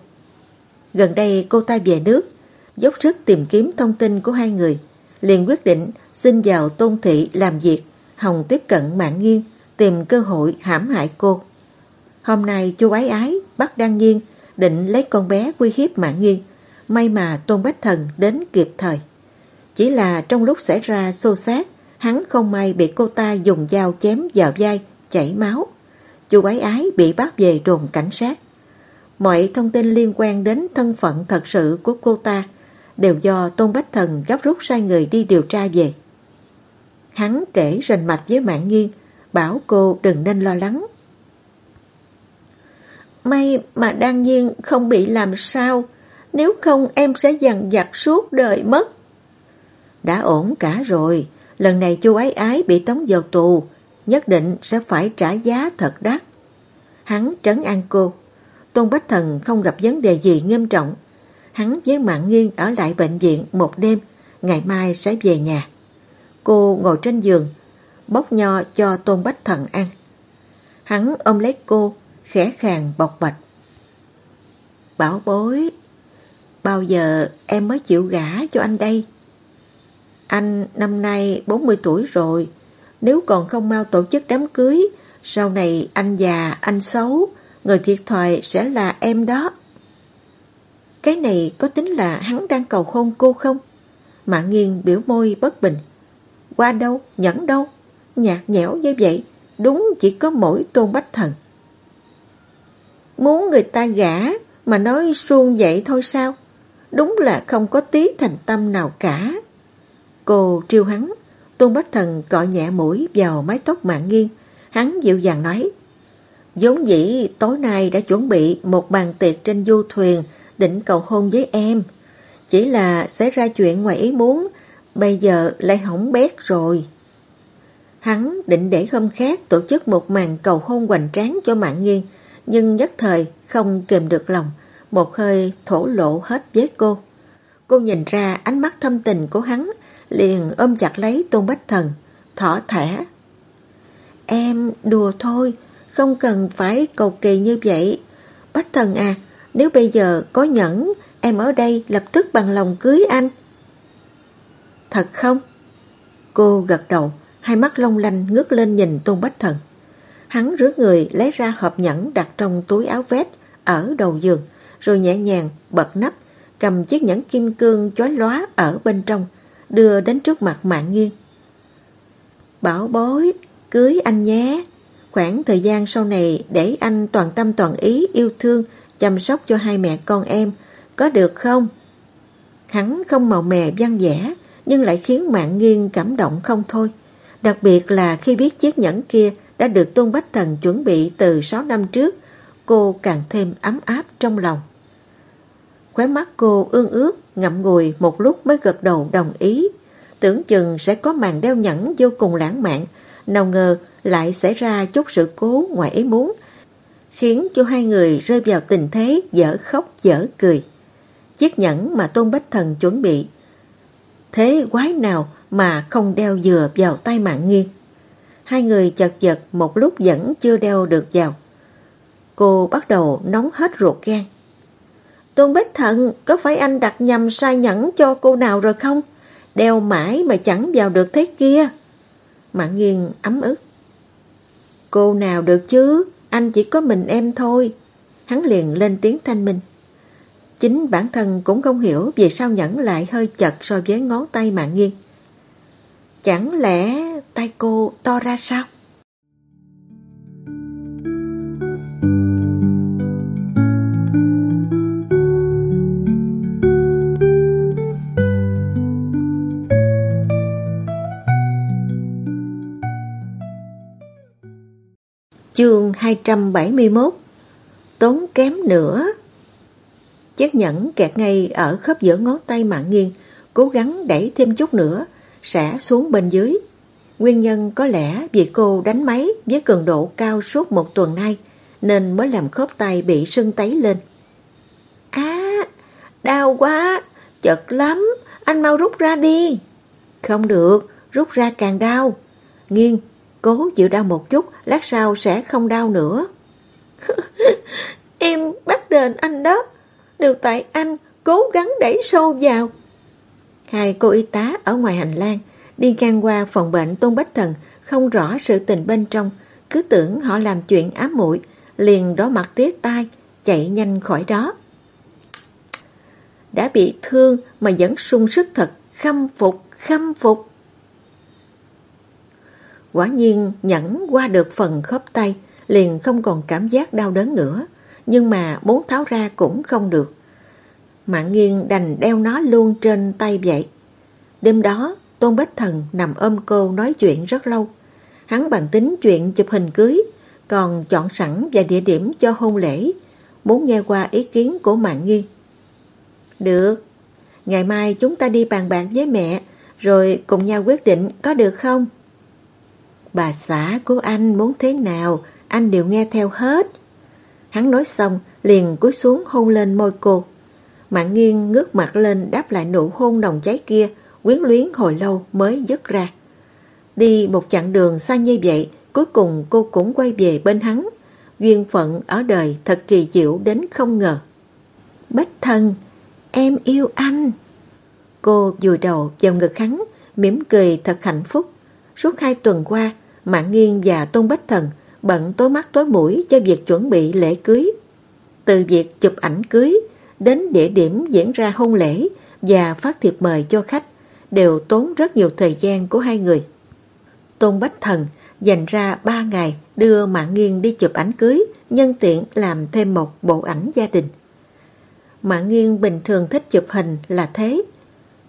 Gần đây cô ta về nước, dốc sức tìm kiếm thông tin của hai người, liền quyết định xin vào tôn thị làm việc, Hồng tiếp cận mạng nghiêng, tìm cơ hội hãm hại cô. Hôm nay chu ái ái bắt Đăng Nhiên định lấy con bé uy hiếp mạng nghiêng, may mà Tôn Bách Thần đến kịp thời. Chỉ là trong lúc xảy ra xô xát, hắn không may bị cô ta dùng dao chém vào vai, chảy máu. Chu ái ái bị bắt về đồn cảnh sát. Mọi thông tin liên quan đến thân phận thật sự của cô ta đều do Tôn Bách Thần gấp rút sai người đi điều tra về. Hắn kể rành mạch với mạng Nghiên, bảo cô đừng nên lo lắng. May mà đan nhiên không bị làm sao, nếu không em sẽ dằn vặt suốt đời mất. Đã ổn cả rồi, lần này chu ái ái bị tống vào tù, nhất định sẽ phải trả giá thật đắt. Hắn trấn an cô. Tôn Bách Thần không gặp vấn đề gì nghiêm trọng. Hắn với Mạng Nghiên ở lại bệnh viện một đêm, ngày mai sẽ về nhà. Cô ngồi trên giường, bóc nho cho Tôn Bách Thần ăn. Hắn ôm lấy cô, khẽ khàng bọc bạch. Bảo bối, bao giờ em mới chịu gả cho anh đây? Anh năm nay 40 tuổi rồi, nếu còn không mau tổ chức đám cưới, Sau này anh già, anh xấu, người thiệt thòi sẽ là em đó. Cái này có tính là hắn đang cầu hôn cô không? Mạng nghiêng biểu môi bất bình. Qua đâu, nhẫn đâu, nhạt nhẽo như vậy, đúng chỉ có mỗi tôn bách thần. Muốn người ta gả mà nói suông vậy thôi sao? Đúng là không có tí thành tâm nào cả. Cô triêu hắn, tôn bách thần cọ nhẹ mũi vào mái tóc mạng nghiêng, hắn dịu dàng nói. giống dĩ tối nay đã chuẩn bị một bàn tiệc trên du thuyền định cầu hôn với em. Chỉ là xảy ra chuyện ngoài ý muốn, bây giờ lại hỏng bét rồi. Hắn định để hôm khác tổ chức một màn cầu hôn hoành tráng cho mạng nghiêng, nhưng nhất thời không kìm được lòng, một hơi thổ lộ hết với cô. Cô nhìn ra ánh mắt thâm tình của hắn, liền ôm chặt lấy Tôn Bách Thần, thỏ thẻ. Em đùa thôi, không cần phải cầu kỳ như vậy. Bách Thần à, nếu bây giờ có nhẫn, em ở đây lập tức bằng lòng cưới anh. Thật không? Cô gật đầu, hai mắt long lanh ngước lên nhìn Tôn Bách Thần. Hắn rước người lấy ra hộp nhẫn đặt trong túi áo vest ở đầu giường, rồi nhẹ nhàng bật nắp, cầm chiếc nhẫn kim cương chói lóa ở bên trong, đưa đến trước mặt mạng nghiêng. Bảo bối, cưới anh nhé. Khoảng thời gian sau này để anh toàn tâm toàn ý yêu thương, chăm sóc cho hai mẹ con em, có được không? Hắn không màu mè văn vẻ, nhưng lại khiến mạng nghiêng cảm động không thôi. Đặc biệt là khi biết chiếc nhẫn kia đã được Tôn Bách Thần chuẩn bị từ 6 năm trước, cô càng thêm ấm áp trong lòng. Khóe mắt cô ương ướt, ngậm ngùi một lúc mới gật đầu đồng ý. Tưởng chừng sẽ có màn đeo nhẫn vô cùng lãng mạn, nào ngờ lại xảy ra chút sự cố ngoài ý muốn, khiến cho hai người rơi vào tình thế dở khóc dở cười. Chiếc nhẫn mà Tôn Bách Thần chuẩn bị. Thế quái nào mà không đeo dừa vào tay mạng nghiêng. Hai người chật vật một lúc vẫn chưa đeo được vào. Cô bắt đầu nóng hết ruột gan. Tôn Bích Thận, có phải anh đặt nhầm sai nhẫn cho cô nào rồi không? Đeo mãi mà chẳng vào được thế kia. Mạng nghiêng ấm ức. Cô nào được chứ, anh chỉ có mình em thôi. Hắn liền lên tiếng thanh minh. Chính bản thân cũng không hiểu vì sao nhẫn lại hơi chật so với ngón tay mạng nghiêng. Chẳng lẽ tay cô to ra sao? Chương 271 Tốn kém nữa. Chiếc nhẫn kẹt ngay ở khớp giữa ngón tay mạng nghiêng Cố gắng đẩy thêm chút nữa, Sẽ xuống bên dưới. Nguyên nhân có lẽ vì cô đánh máy Với cường độ cao suốt một tuần nay, Nên mới làm khớp tay bị sưng tấy lên. À Đau quá, Chật lắm, Anh mau rút ra đi. Không được, Rút ra càng đau. Nghiêng Cố chịu đau một chút, lát sau sẽ không đau nữa. em bắt đền anh đó. Đều tại anh cố gắng đẩy sâu vào. Hai cô y tá ở ngoài hành lang đi ngang qua phòng bệnh Tôn Bách Thần không rõ sự tình bên trong, cứ tưởng họ làm chuyện ám muội liền đỏ mặt tiếc tai, chạy nhanh khỏi đó. Đã bị thương mà vẫn sung sức thật, khâm phục, khâm phục. Quả nhiên nhẫn qua được phần khớp tay, liền không còn cảm giác đau đớn nữa, nhưng mà muốn tháo ra cũng không được. Mạng nghiêng đành đeo nó luôn trên tay vậy. Đêm đó, Tôn Bách Thần nằm ôm cô nói chuyện rất lâu. Hắn bàn tính chuyện chụp hình cưới, còn chọn sẵn vài địa điểm cho hôn lễ, muốn nghe qua ý kiến của Mạng nghiêng. Được, ngày mai chúng ta đi bàn bạc với mẹ, rồi cùng nhau quyết định có được không? Bà xã của anh muốn thế nào, anh đều nghe theo hết. Hắn nói xong, liền cúi xuống hôn lên môi cô. Mạng nghiêng ngước mặt lên đáp lại nụ hôn nồng cháy kia, quyến luyến hồi lâu mới dứt ra. Đi một chặng đường xa như vậy, cuối cùng cô cũng quay về bên hắn. Duyên phận ở đời thật kỳ diệu đến không ngờ. Bách thân em yêu anh. Cô vùi đầu vào ngực hắn, mỉm cười thật hạnh phúc. Suốt hai tuần qua, Mạng Nghiên và Tôn Bách Thần bận tối mắt tối mũi cho việc chuẩn bị lễ cưới. Từ việc chụp ảnh cưới đến địa điểm diễn ra hôn lễ và phát thiệp mời cho khách đều tốn rất nhiều thời gian của hai người. Tôn Bách Thần dành ra 3 ngày đưa Mạng Nghiên đi chụp ảnh cưới, nhân tiện làm thêm một bộ ảnh gia đình. Mạng Nghiên bình thường thích chụp hình là thế,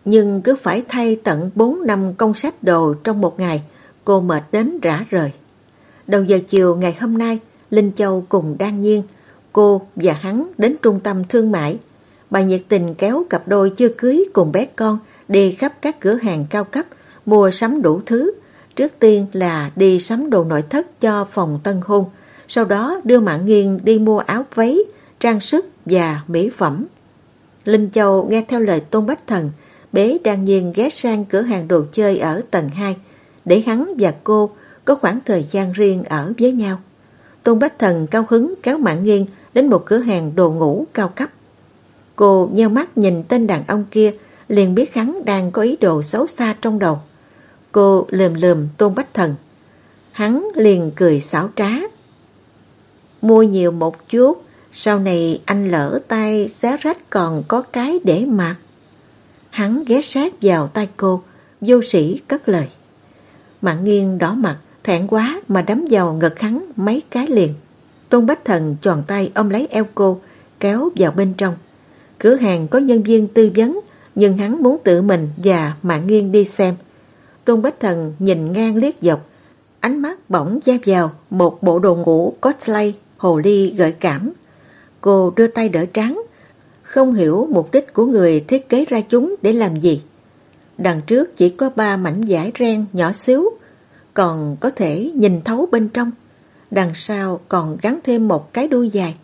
nhưng cứ phải thay tận 4 năm công sách đồ trong một ngày, cô mệt đến rã rời. Đầu giờ chiều ngày hôm nay, Linh Châu cùng Đan Nhiên, cô và hắn đến trung tâm thương mại. Bà nhiệt tình kéo cặp đôi chưa cưới cùng bé con đi khắp các cửa hàng cao cấp, mua sắm đủ thứ. Trước tiên là đi sắm đồ nội thất cho phòng tân hôn, sau đó đưa Mạng Nghiên đi mua áo váy, trang sức và mỹ phẩm. Linh Châu nghe theo lời Tôn Bách Thần, bế Đan Nhiên ghé sang cửa hàng đồ chơi ở tầng 2, để hắn và cô có khoảng thời gian riêng ở với nhau. Tôn Bách Thần cao hứng kéo Mạng Nghiên đến một cửa hàng đồ ngủ cao cấp. Cô nheo mắt nhìn tên đàn ông kia, liền biết hắn đang có ý đồ xấu xa trong đầu. Cô lườm lườm Tôn Bách Thần. Hắn liền cười xảo trá. Mua nhiều một chút, sau này anh lỡ tay xé rách còn có cái để mặc. Hắn ghé sát vào tay cô, vô sĩ cất lời. Mạng nghiêng đỏ mặt, thẹn quá mà đấm vào ngực hắn mấy cái liền. Tôn Bách Thần tròn tay ôm lấy eo cô, kéo vào bên trong. Cửa hàng có nhân viên tư vấn, nhưng hắn muốn tự mình và Mạng nghiêng đi xem. Tôn Bách Thần nhìn ngang liếc dọc, ánh mắt bỗng da vào một bộ đồ ngủ cosplay hồ ly gợi cảm. Cô đưa tay đỡ trắng, không hiểu mục đích của người thiết kế ra chúng để làm gì. Đằng trước chỉ có ba mảnh vải ren nhỏ xíu, còn có thể nhìn thấu bên trong. Đằng sau còn gắn thêm một cái đuôi dài,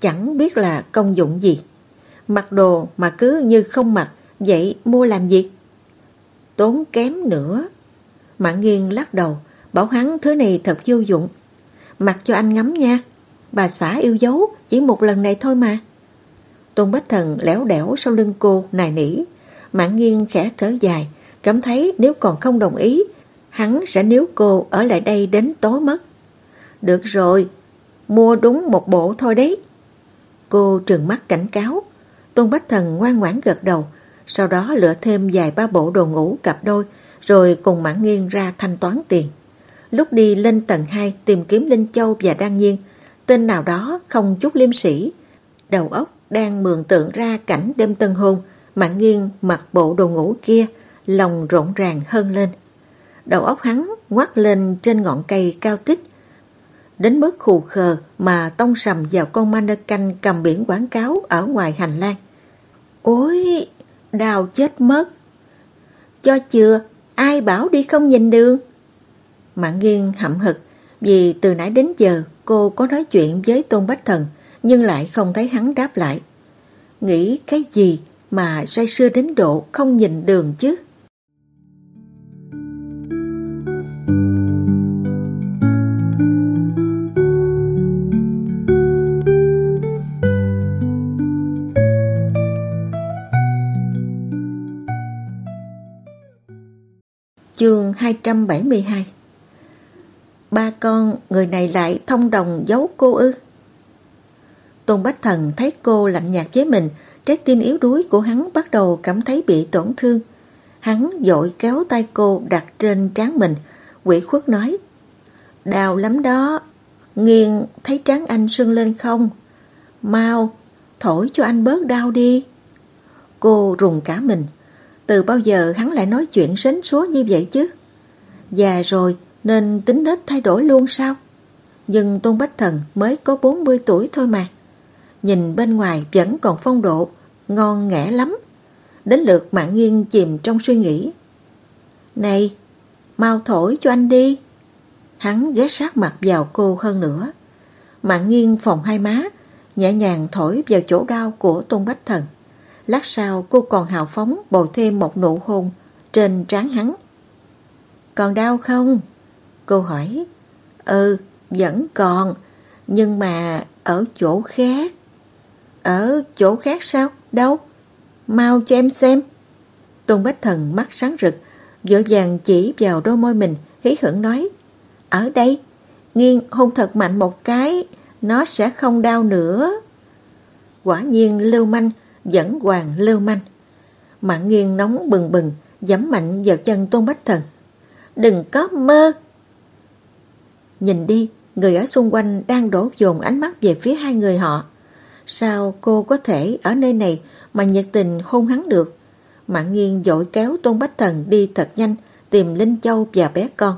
chẳng biết là công dụng gì. Mặc đồ mà cứ như không mặc, vậy mua làm gì? Tốn kém nữa. Mạng nghiêng lắc đầu, bảo hắn thứ này thật vô dụng. Mặc cho anh ngắm nha. Bà xã yêu dấu, chỉ một lần này thôi mà. Tôn Bách Thần léo đẻo sau lưng cô, nài nỉ. Mạng nghiêng khẽ thở dài, cảm thấy nếu còn không đồng ý, hắn sẽ níu cô ở lại đây đến tối mất. Được rồi, mua đúng một bộ thôi đấy. Cô trừng mắt cảnh cáo. Tôn Bách Thần ngoan ngoãn gật đầu, sau đó lựa thêm vài ba bộ đồ ngủ cặp đôi, rồi cùng Mãn Nghiên ra thanh toán tiền. Lúc đi lên tầng 2 tìm kiếm Linh Châu và Đan Nhiên, tên nào đó không chút liêm sĩ. Đầu óc đang mường tượng ra cảnh đêm tân hôn, Mãn nghiêng mặc bộ đồ ngủ kia, lòng rộn ràng hơn lên. Đầu óc hắn ngoắt lên trên ngọn cây cao tích, đến mức khù khờ mà tông sầm vào con mannequin cầm biển quảng cáo ở ngoài hành lang. Ôi, đào chết mất. Cho chưa, ai bảo đi không nhìn đường? Mạng nghiêng hậm hực, vì từ nãy đến giờ cô có nói chuyện với Tôn Bách Thần, nhưng lại không thấy hắn đáp lại. Nghĩ cái gì mà say sưa đến độ không nhìn đường chứ? Chương 272 Ba con, người này lại thông đồng giấu cô ư. Tôn Bách Thần thấy cô lạnh nhạt với mình, trái tim yếu đuối của hắn bắt đầu cảm thấy bị tổn thương. Hắn dội kéo tay cô đặt trên trán mình, quỷ khuất nói Đau lắm đó, nghiêng thấy trán anh sưng lên không? Mau, thổi cho anh bớt đau đi. Cô rùng cả mình, từ bao giờ hắn lại nói chuyện sến số như vậy chứ? Già rồi nên tính nết thay đổi luôn sao? Nhưng Tôn Bách Thần mới có 40 tuổi thôi mà. Nhìn bên ngoài vẫn còn phong độ, ngon nghẽ lắm. Đến lượt mạng nghiêng chìm trong suy nghĩ. Này, mau thổi cho anh đi. Hắn ghé sát mặt vào cô hơn nữa. Mạng nghiêng phòng hai má, nhẹ nhàng thổi vào chỗ đau của Tôn Bách Thần. Lát sau cô còn hào phóng bồi thêm một nụ hôn trên trán hắn. Còn đau không? Cô hỏi. Ừ, vẫn còn, nhưng mà ở chỗ khác. Ở chỗ khác sao? Đâu? Mau cho em xem. Tôn Bách Thần mắt sáng rực, vội vàng chỉ vào đôi môi mình, hí hưởng nói. Ở đây, nghiêng hôn thật mạnh một cái, nó sẽ không đau nữa. Quả nhiên lưu manh, vẫn hoàng lưu manh. Mạng nghiêng nóng bừng bừng, dẫm mạnh vào chân Tôn Bách Thần. Đừng có mơ! Nhìn đi, người ở xung quanh đang đổ dồn ánh mắt về phía hai người họ. Sao cô có thể ở nơi này mà nhiệt tình hôn hắn được? Mạng nghiêng dội kéo Tôn Bách Thần đi thật nhanh, tìm Linh Châu và bé con.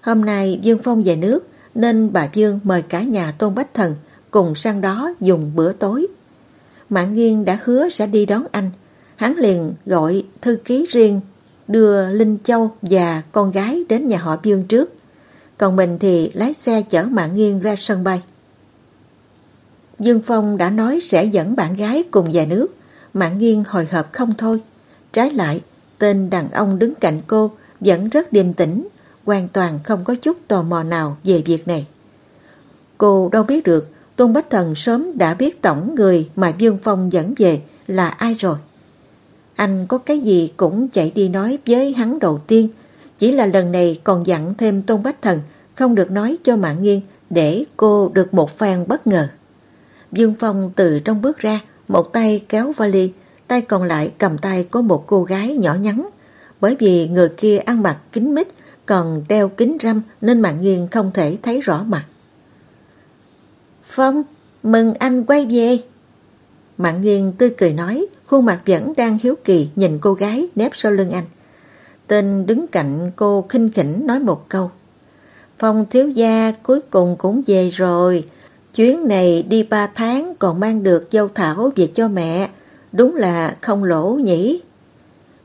Hôm nay Dương Phong về nước, nên bà Dương mời cả nhà Tôn Bách Thần cùng sang đó dùng bữa tối. Mạng nghiêng đã hứa sẽ đi đón anh. Hắn liền gọi thư ký riêng, đưa Linh Châu và con gái đến nhà họ Dương trước. Còn mình thì lái xe chở Mạng nghiêng ra sân bay. Dương Phong đã nói sẽ dẫn bạn gái cùng về nước. Mạng Nghiên hồi hộp không thôi. Trái lại, tên đàn ông đứng cạnh cô vẫn rất điềm tĩnh, hoàn toàn không có chút tò mò nào về việc này. Cô đâu biết được Tôn Bách Thần sớm đã biết tổng người mà Dương Phong dẫn về là ai rồi. Anh có cái gì cũng chạy đi nói với hắn đầu tiên, chỉ là lần này còn dặn thêm Tôn Bách Thần không được nói cho Mạng Nghiên để cô được một phen bất ngờ. Dương Phong từ trong bước ra, một tay kéo vali, tay còn lại cầm tay có một cô gái nhỏ nhắn. Bởi vì người kia ăn mặc kính mít, còn đeo kính râm nên Mạng nghiêng không thể thấy rõ mặt. Phong, mừng anh quay về. Mạng nghiêng tươi cười nói, khuôn mặt vẫn đang hiếu kỳ nhìn cô gái nép sau lưng anh. Tên đứng cạnh cô khinh khỉnh nói một câu. Phong thiếu gia cuối cùng cũng về rồi. Chuyến này đi ba tháng còn mang được dâu thảo về cho mẹ. Đúng là không lỗ nhỉ.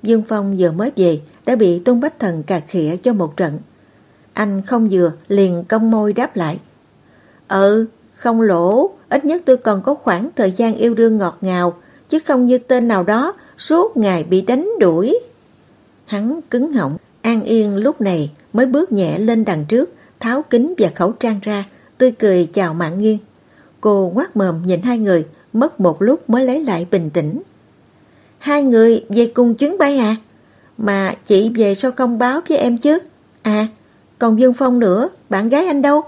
Dương Phong vừa mới về đã bị Tôn Bách Thần cà khịa cho một trận. Anh không vừa liền cong môi đáp lại. Ừ, không lỗ, ít nhất tôi còn có khoảng thời gian yêu đương ngọt ngào, chứ không như tên nào đó suốt ngày bị đánh đuổi. Hắn cứng họng, An Yên lúc này mới bước nhẹ lên đằng trước, tháo kính và khẩu trang ra, tươi cười chào Mạng nghiêng. Cô quát mồm nhìn hai người, mất một lúc mới lấy lại bình tĩnh. Hai người về cùng chuyến bay à? Mà chị về sao không báo với em chứ? À, còn Dương Phong nữa, bạn gái anh đâu?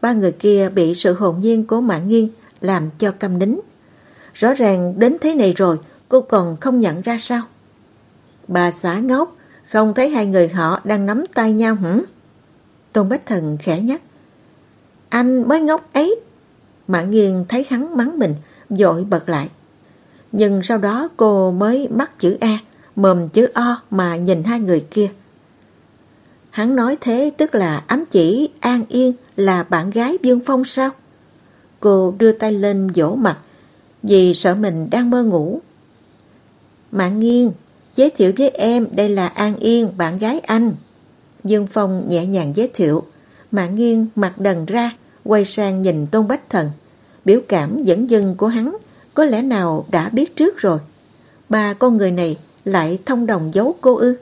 Ba người kia bị sự hồn nhiên của Mạng nghiêng làm cho câm nín. Rõ ràng đến thế này rồi, cô còn không nhận ra sao? Bà xã ngốc, không thấy hai người họ đang nắm tay nhau hử? Tôn Bách Thần khẽ nhắc. Anh mới ngốc ấy. Mạng nghiêng thấy hắn mắng mình, dội bật lại. Nhưng sau đó cô mới mắc chữ A, mồm chữ O mà nhìn hai người kia. Hắn nói thế tức là ám chỉ An Yên là bạn gái Dương Phong sao? Cô đưa tay lên vỗ mặt vì sợ mình đang mơ ngủ. Mạng nghiêng, giới thiệu với em đây là An Yên, bạn gái anh. Dương Phong nhẹ nhàng giới thiệu mà nghiêng mặt đần ra, quay sang nhìn Tôn Bách Thần. Biểu cảm dẫn dưng của hắn có lẽ nào đã biết trước rồi. Ba con người này lại thông đồng giấu cô ư.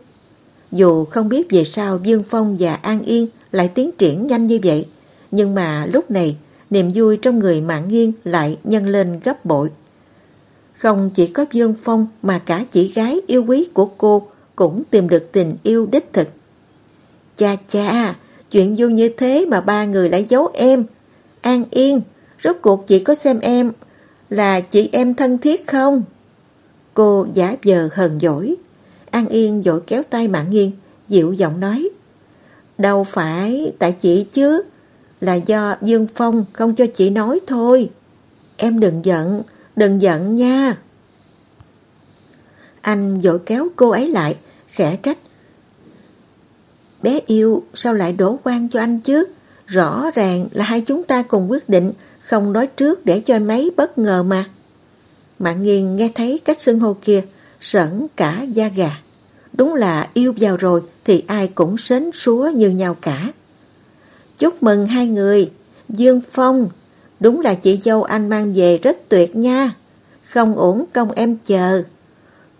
Dù không biết về sao Dương Phong và An Yên lại tiến triển nhanh như vậy, nhưng mà lúc này niềm vui trong người mạng nghiêng lại nhân lên gấp bội. Không chỉ có Dương Phong mà cả chị gái yêu quý của cô cũng tìm được tình yêu đích thực. Cha cha, chuyện vô như thế mà ba người lại giấu em. An Yên, rốt cuộc chị có xem em là chị em thân thiết không? Cô giả vờ hờn dỗi. An Yên dội kéo tay Mạng nghiêng dịu giọng nói. Đâu phải tại chị chứ, là do Dương Phong không cho chị nói thôi. Em đừng giận, đừng giận nha. Anh dội kéo cô ấy lại, khẽ trách. Bé yêu sao lại đổ quan cho anh chứ? Rõ ràng là hai chúng ta cùng quyết định không nói trước để cho mấy bất ngờ mà. Mạng nghiền nghe thấy cách xưng hô kia, sởn cả da gà. Đúng là yêu vào rồi thì ai cũng sến súa như nhau cả. Chúc mừng hai người, Dương Phong, đúng là chị dâu anh mang về rất tuyệt nha. Không ổn công em chờ.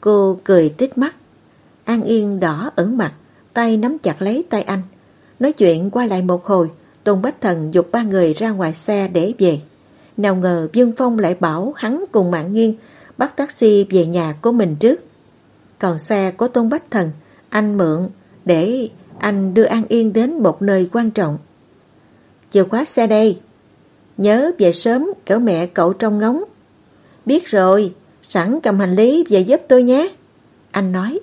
Cô cười tít mắt. An Yên đỏ ửng mặt, tay nắm chặt lấy tay anh. Nói chuyện qua lại một hồi, Tôn Bách Thần dục ba người ra ngoài xe để về. Nào ngờ Dương Phong lại bảo hắn cùng Mạng Nghiên bắt taxi về nhà của mình trước. Còn xe của Tôn Bách Thần, anh mượn để anh đưa An Yên đến một nơi quan trọng. chìa khóa xe đây. Nhớ về sớm, kéo mẹ cậu trong ngóng. Biết rồi, sẵn cầm hành lý về giúp tôi nhé. Anh nói.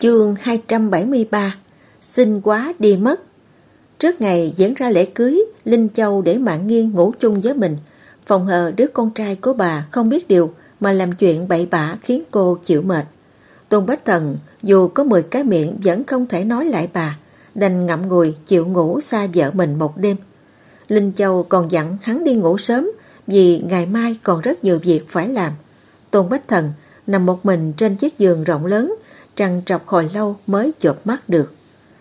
Chương 273 Xin quá đi mất Trước ngày diễn ra lễ cưới, Linh Châu để Mạng Nghiên ngủ chung với mình. Phòng hờ đứa con trai của bà không biết điều mà làm chuyện bậy bạ khiến cô chịu mệt. Tôn Bách Thần dù có 10 cái miệng vẫn không thể nói lại bà, đành ngậm ngùi chịu ngủ xa vợ mình một đêm. Linh Châu còn dặn hắn đi ngủ sớm vì ngày mai còn rất nhiều việc phải làm. Tôn Bách Thần nằm một mình trên chiếc giường rộng lớn, trằn trọc hồi lâu mới chợp mắt được.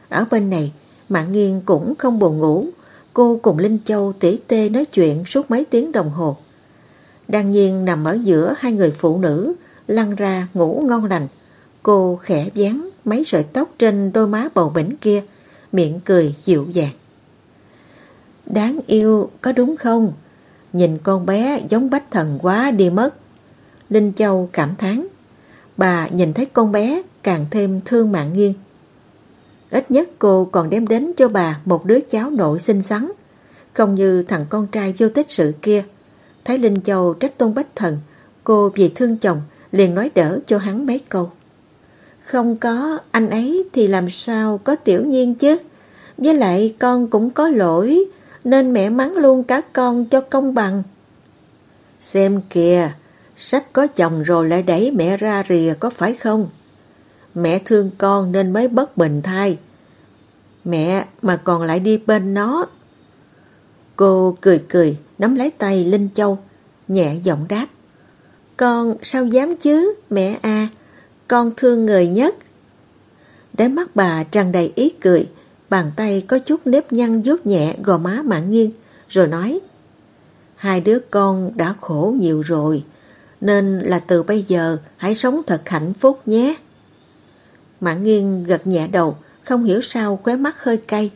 Ở bên này, Mạng Nghiên cũng không buồn ngủ, cô cùng Linh Châu tỉ tê nói chuyện suốt mấy tiếng đồng hồ. Đan nhiên nằm ở giữa hai người phụ nữ, lăn ra ngủ ngon lành. Cô khẽ dán mấy sợi tóc trên đôi má bầu bỉnh kia, miệng cười dịu dàng. Đáng yêu, có đúng không? Nhìn con bé giống bách thần quá đi mất. Linh Châu cảm thán. Bà nhìn thấy con bé càng thêm thương mạng nghiêng. Ít nhất cô còn đem đến cho bà một đứa cháu nội xinh xắn, không như thằng con trai vô tích sự kia. thái Linh Châu trách tôn bách thần, cô vì thương chồng liền nói đỡ cho hắn mấy câu. Không có anh ấy thì làm sao có tiểu nhiên chứ. Với lại con cũng có lỗi, nên mẹ mắng luôn cả con cho công bằng. Xem kìa, sách có chồng rồi lại đẩy mẹ ra rìa có phải không? Mẹ thương con nên mới bất bình thai. Mẹ mà còn lại đi bên nó. Cô cười cười, nắm lấy tay Linh Châu, nhẹ giọng đáp. Con sao dám chứ, mẹ à, con thương người nhất. Đáy mắt bà tràn đầy ý cười, bàn tay có chút nếp nhăn vuốt nhẹ gò má mạng nghiêng, rồi nói Hai đứa con đã khổ nhiều rồi, nên là từ bây giờ hãy sống thật hạnh phúc nhé. Mạng nghiêng gật nhẹ đầu, không hiểu sao khóe mắt hơi cay.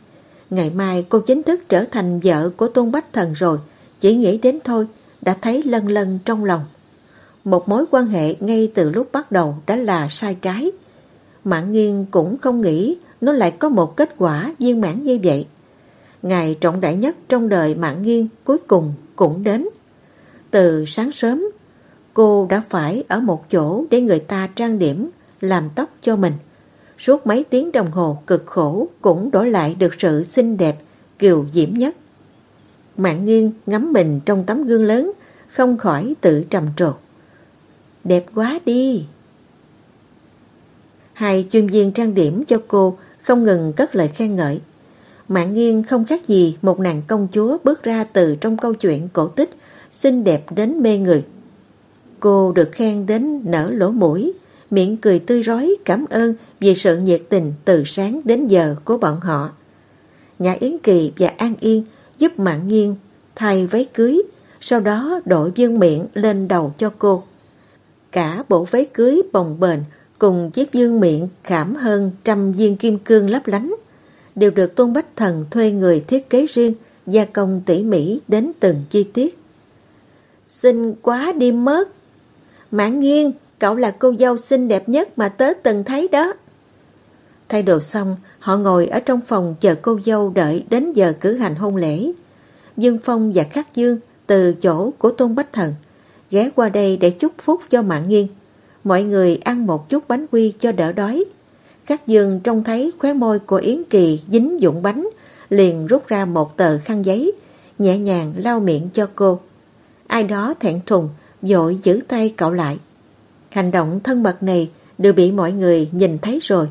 Ngày mai cô chính thức trở thành vợ của Tôn Bách Thần rồi, chỉ nghĩ đến thôi, đã thấy lân lân trong lòng. Một mối quan hệ ngay từ lúc bắt đầu đã là sai trái. Mạng nghiêng cũng không nghĩ nó lại có một kết quả viên mãn như vậy. Ngày trọng đại nhất trong đời mạng nghiêng cuối cùng cũng đến. Từ sáng sớm, cô đã phải ở một chỗ để người ta trang điểm, làm tóc cho mình. Suốt mấy tiếng đồng hồ cực khổ cũng đổi lại được sự xinh đẹp, kiều diễm nhất. Mạng nghiêng ngắm mình trong tấm gương lớn, không khỏi tự trầm trồ. Đẹp quá đi! Hai chuyên viên trang điểm cho cô không ngừng cất lời khen ngợi. Mạng nghiêng không khác gì một nàng công chúa bước ra từ trong câu chuyện cổ tích, xinh đẹp đến mê người. Cô được khen đến nở lỗ mũi, miệng cười tươi rói cảm ơn vì sự nhiệt tình từ sáng đến giờ của bọn họ. Nhà Yến Kỳ và An Yên giúp Mạng Nghiên thay váy cưới, sau đó đổi dương miệng lên đầu cho cô. Cả bộ váy cưới bồng bềnh cùng chiếc dương miệng khảm hơn trăm viên kim cương lấp lánh, đều được Tôn Bách Thần thuê người thiết kế riêng, gia công tỉ mỉ đến từng chi tiết. Xinh quá đi mất. Mãn nghiêng, cậu là cô dâu xinh đẹp nhất mà tớ từng thấy đó. Thay đồ xong, họ ngồi ở trong phòng chờ cô dâu đợi đến giờ cử hành hôn lễ. Dương Phong và Khắc Dương từ chỗ của Tôn Bách Thần ghé qua đây để chúc phúc cho Mạng Nghiên. Mọi người ăn một chút bánh quy cho đỡ đói. Khắc Dương trông thấy khóe môi của Yến Kỳ dính dụng bánh, liền rút ra một tờ khăn giấy, nhẹ nhàng lau miệng cho cô. Ai đó thẹn thùng, dội giữ tay cậu lại. Hành động thân mật này đều bị mọi người nhìn thấy rồi.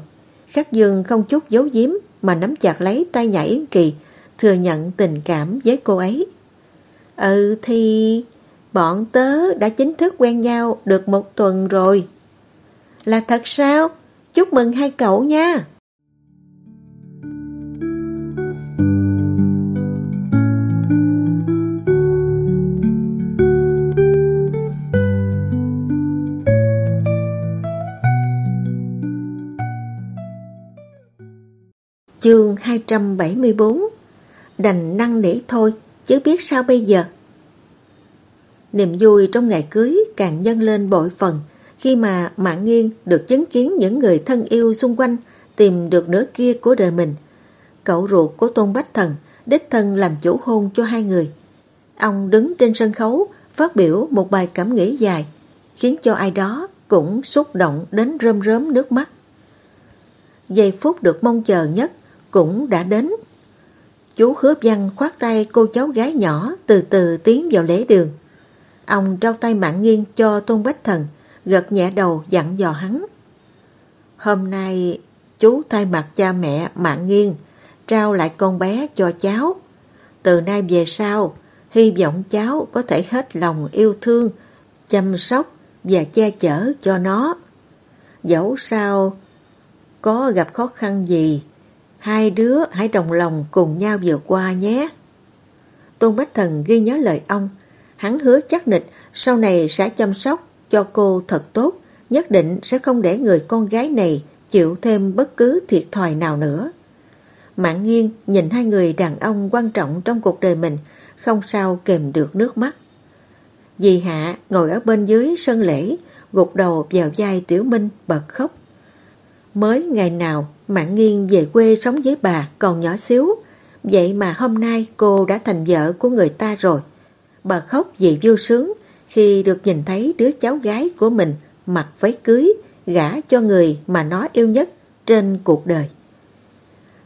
Khắc Dương không chút giấu giếm mà nắm chặt lấy tay nhã Yến Kỳ, thừa nhận tình cảm với cô ấy. Ừ thì... Bọn tớ đã chính thức quen nhau được một tuần rồi. Là thật sao? Chúc mừng hai cậu nha! Chương 274 đành năng nỉ thôi, chứ biết sao bây giờ. Niềm vui trong ngày cưới càng nhân lên bội phần khi mà Mạng Nghiên được chứng kiến những người thân yêu xung quanh tìm được nửa kia của đời mình. Cậu ruột của Tôn Bách Thần đích thân làm chủ hôn cho hai người. Ông đứng trên sân khấu phát biểu một bài cảm nghĩ dài khiến cho ai đó cũng xúc động đến rơm rớm nước mắt. Giây phút được mong chờ nhất cũng đã đến. Chú hứa văn khoát tay cô cháu gái nhỏ từ từ tiến vào lễ đường. Ông trao tay mạng nghiêng cho Tôn Bách Thần, gật nhẹ đầu dặn dò hắn. Hôm nay chú thay mặt cha mẹ mạng nghiêng, trao lại con bé cho cháu. Từ nay về sau, hy vọng cháu có thể hết lòng yêu thương, chăm sóc và che chở cho nó. Dẫu sao có gặp khó khăn gì, hai đứa hãy đồng lòng cùng nhau vượt qua nhé. Tôn Bách Thần ghi nhớ lời ông, hắn hứa chắc nịch sau này sẽ chăm sóc cho cô thật tốt, nhất định sẽ không để người con gái này chịu thêm bất cứ thiệt thòi nào nữa. Mạng nghiêng nhìn hai người đàn ông quan trọng trong cuộc đời mình, không sao kèm được nước mắt. Dì Hạ ngồi ở bên dưới sân lễ, gục đầu vào vai Tiểu Minh bật khóc. Mới ngày nào Mạng Nghiên về quê sống với bà còn nhỏ xíu, vậy mà hôm nay cô đã thành vợ của người ta rồi. Bà khóc vì vui sướng khi được nhìn thấy đứa cháu gái của mình mặc váy cưới, gả cho người mà nó yêu nhất trên cuộc đời.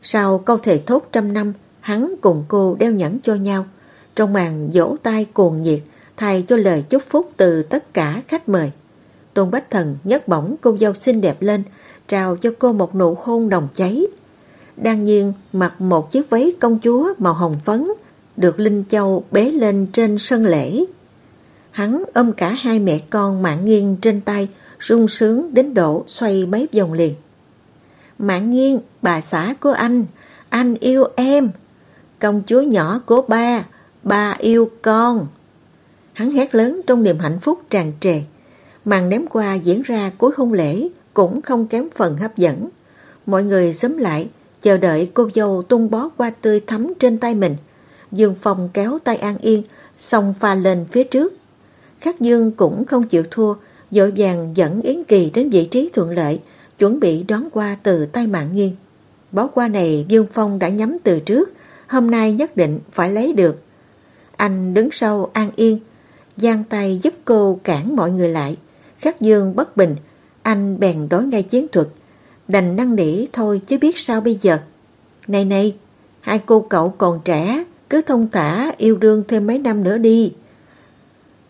Sau câu thề thốt trăm năm, hắn cùng cô đeo nhẫn cho nhau, trong màn vỗ tay cuồng nhiệt, thay cho lời chúc phúc từ tất cả khách mời. Tôn Bách Thần nhấc bổng cô dâu xinh đẹp lên, trao cho cô một nụ hôn đồng cháy. Đang nhiên mặc một chiếc váy công chúa màu hồng phấn, được Linh Châu bế lên trên sân lễ. Hắn ôm cả hai mẹ con mạng nghiêng trên tay, sung sướng đến độ xoay mấy vòng liền. Mạng nghiêng, bà xã của anh, anh yêu em. Công chúa nhỏ của ba, ba yêu con. Hắn hét lớn trong niềm hạnh phúc tràn trề. Màn ném qua diễn ra cuối hôn lễ cũng không kém phần hấp dẫn. Mọi người xúm lại, chờ đợi cô dâu tung bó qua tươi thắm trên tay mình. Dương Phong kéo tay An Yên, xong pha lên phía trước. Khắc Dương cũng không chịu thua, dội vàng dẫn Yến Kỳ đến vị trí thuận lợi, chuẩn bị đón qua từ tay mạng nghiêng. Bó qua này Dương Phong đã nhắm từ trước, hôm nay nhất định phải lấy được. Anh đứng sau An Yên, giang tay giúp cô cản mọi người lại. Khắc Dương bất bình, anh bèn đối ngay chiến thuật. Đành năn nỉ thôi chứ biết sao bây giờ. Này này, hai cô cậu còn trẻ, cứ thông thả yêu đương thêm mấy năm nữa đi.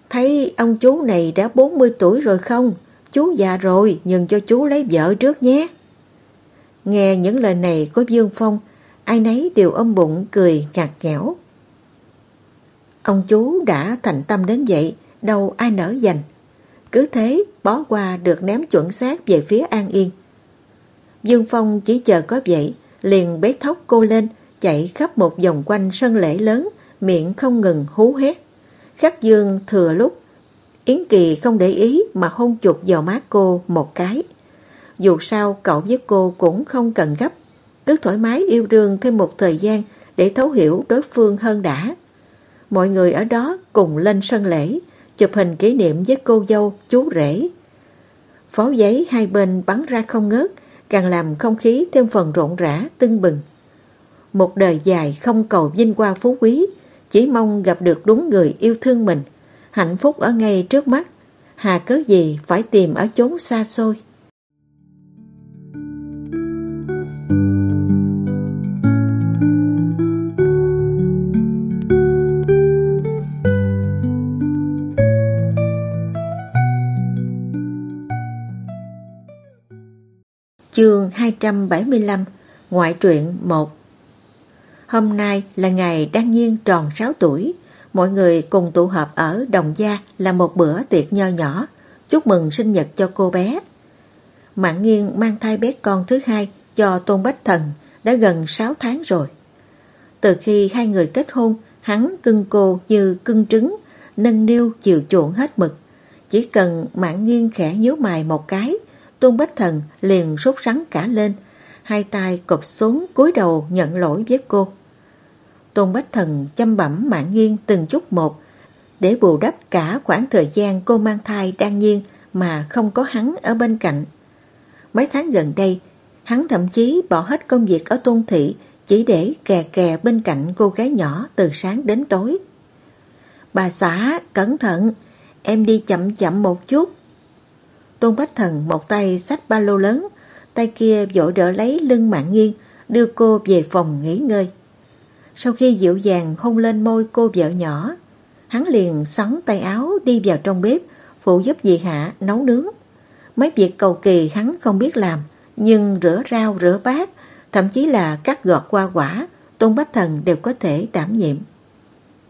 Thấy ông chú này đã 40 tuổi rồi không? Chú già rồi, nhường cho chú lấy vợ trước nhé. Nghe những lời này của Dương Phong, ai nấy đều ôm bụng cười ngặt nghẽo. Ông chú đã thành tâm đến vậy, đâu ai nỡ dành. Cứ thế, bó qua được ném chuẩn xác về phía An Yên. Dương Phong chỉ chờ có vậy, liền bế thóc cô lên, chạy khắp một vòng quanh sân lễ lớn, miệng không ngừng hú hét. Khắc Dương thừa lúc, Yến Kỳ không để ý mà hôn chuột vào má cô một cái. Dù sao cậu với cô cũng không cần gấp, cứ thoải mái yêu đương thêm một thời gian để thấu hiểu đối phương hơn đã. Mọi người ở đó cùng lên sân lễ, chụp hình kỷ niệm với cô dâu, chú rể. Phó giấy hai bên bắn ra không ngớt, càng làm không khí thêm phần rộn rã, tưng bừng. Một đời dài không cầu vinh qua phú quý, chỉ mong gặp được đúng người yêu thương mình. Hạnh phúc ở ngay trước mắt, hà cớ gì phải tìm ở chốn xa xôi. Chương 275 Ngoại truyện 1 Hôm nay là ngày đan nhiên tròn 6 tuổi. Mọi người cùng tụ họp ở Đồng Gia là một bữa tiệc nho nhỏ, chúc mừng sinh nhật cho cô bé. Mạng nghiêng mang thai bé con thứ hai cho Tôn Bách Thần đã gần 6 tháng rồi. Từ khi hai người kết hôn, hắn cưng cô như cưng trứng, nâng niu chiều chuộng hết mực. Chỉ cần mạng nghiêng khẽ nhíu mày một cái, Tôn Bách Thần liền sốt sắng cả lên, hai tay cụp xuống cúi đầu nhận lỗi với cô. Tôn Bách Thần chăm bẩm mạng nghiêng từng chút một để bù đắp cả khoảng thời gian cô mang thai đang nhiên mà không có hắn ở bên cạnh. Mấy tháng gần đây, hắn thậm chí bỏ hết công việc ở Tôn Thị chỉ để kè kè bên cạnh cô gái nhỏ từ sáng đến tối. Bà xã, cẩn thận, em đi chậm chậm một chút. Tôn Bách Thần một tay xách ba lô lớn, tay kia vội đỡ lấy lưng mạng nghiêng, đưa cô về phòng nghỉ ngơi. Sau khi dịu dàng hôn lên môi cô vợ nhỏ, hắn liền sắn tay áo đi vào trong bếp, phụ giúp dì Hạ nấu nướng. Mấy việc cầu kỳ hắn không biết làm, nhưng rửa rau, rửa bát, thậm chí là cắt gọt qua quả, Tôn Bách Thần đều có thể đảm nhiệm.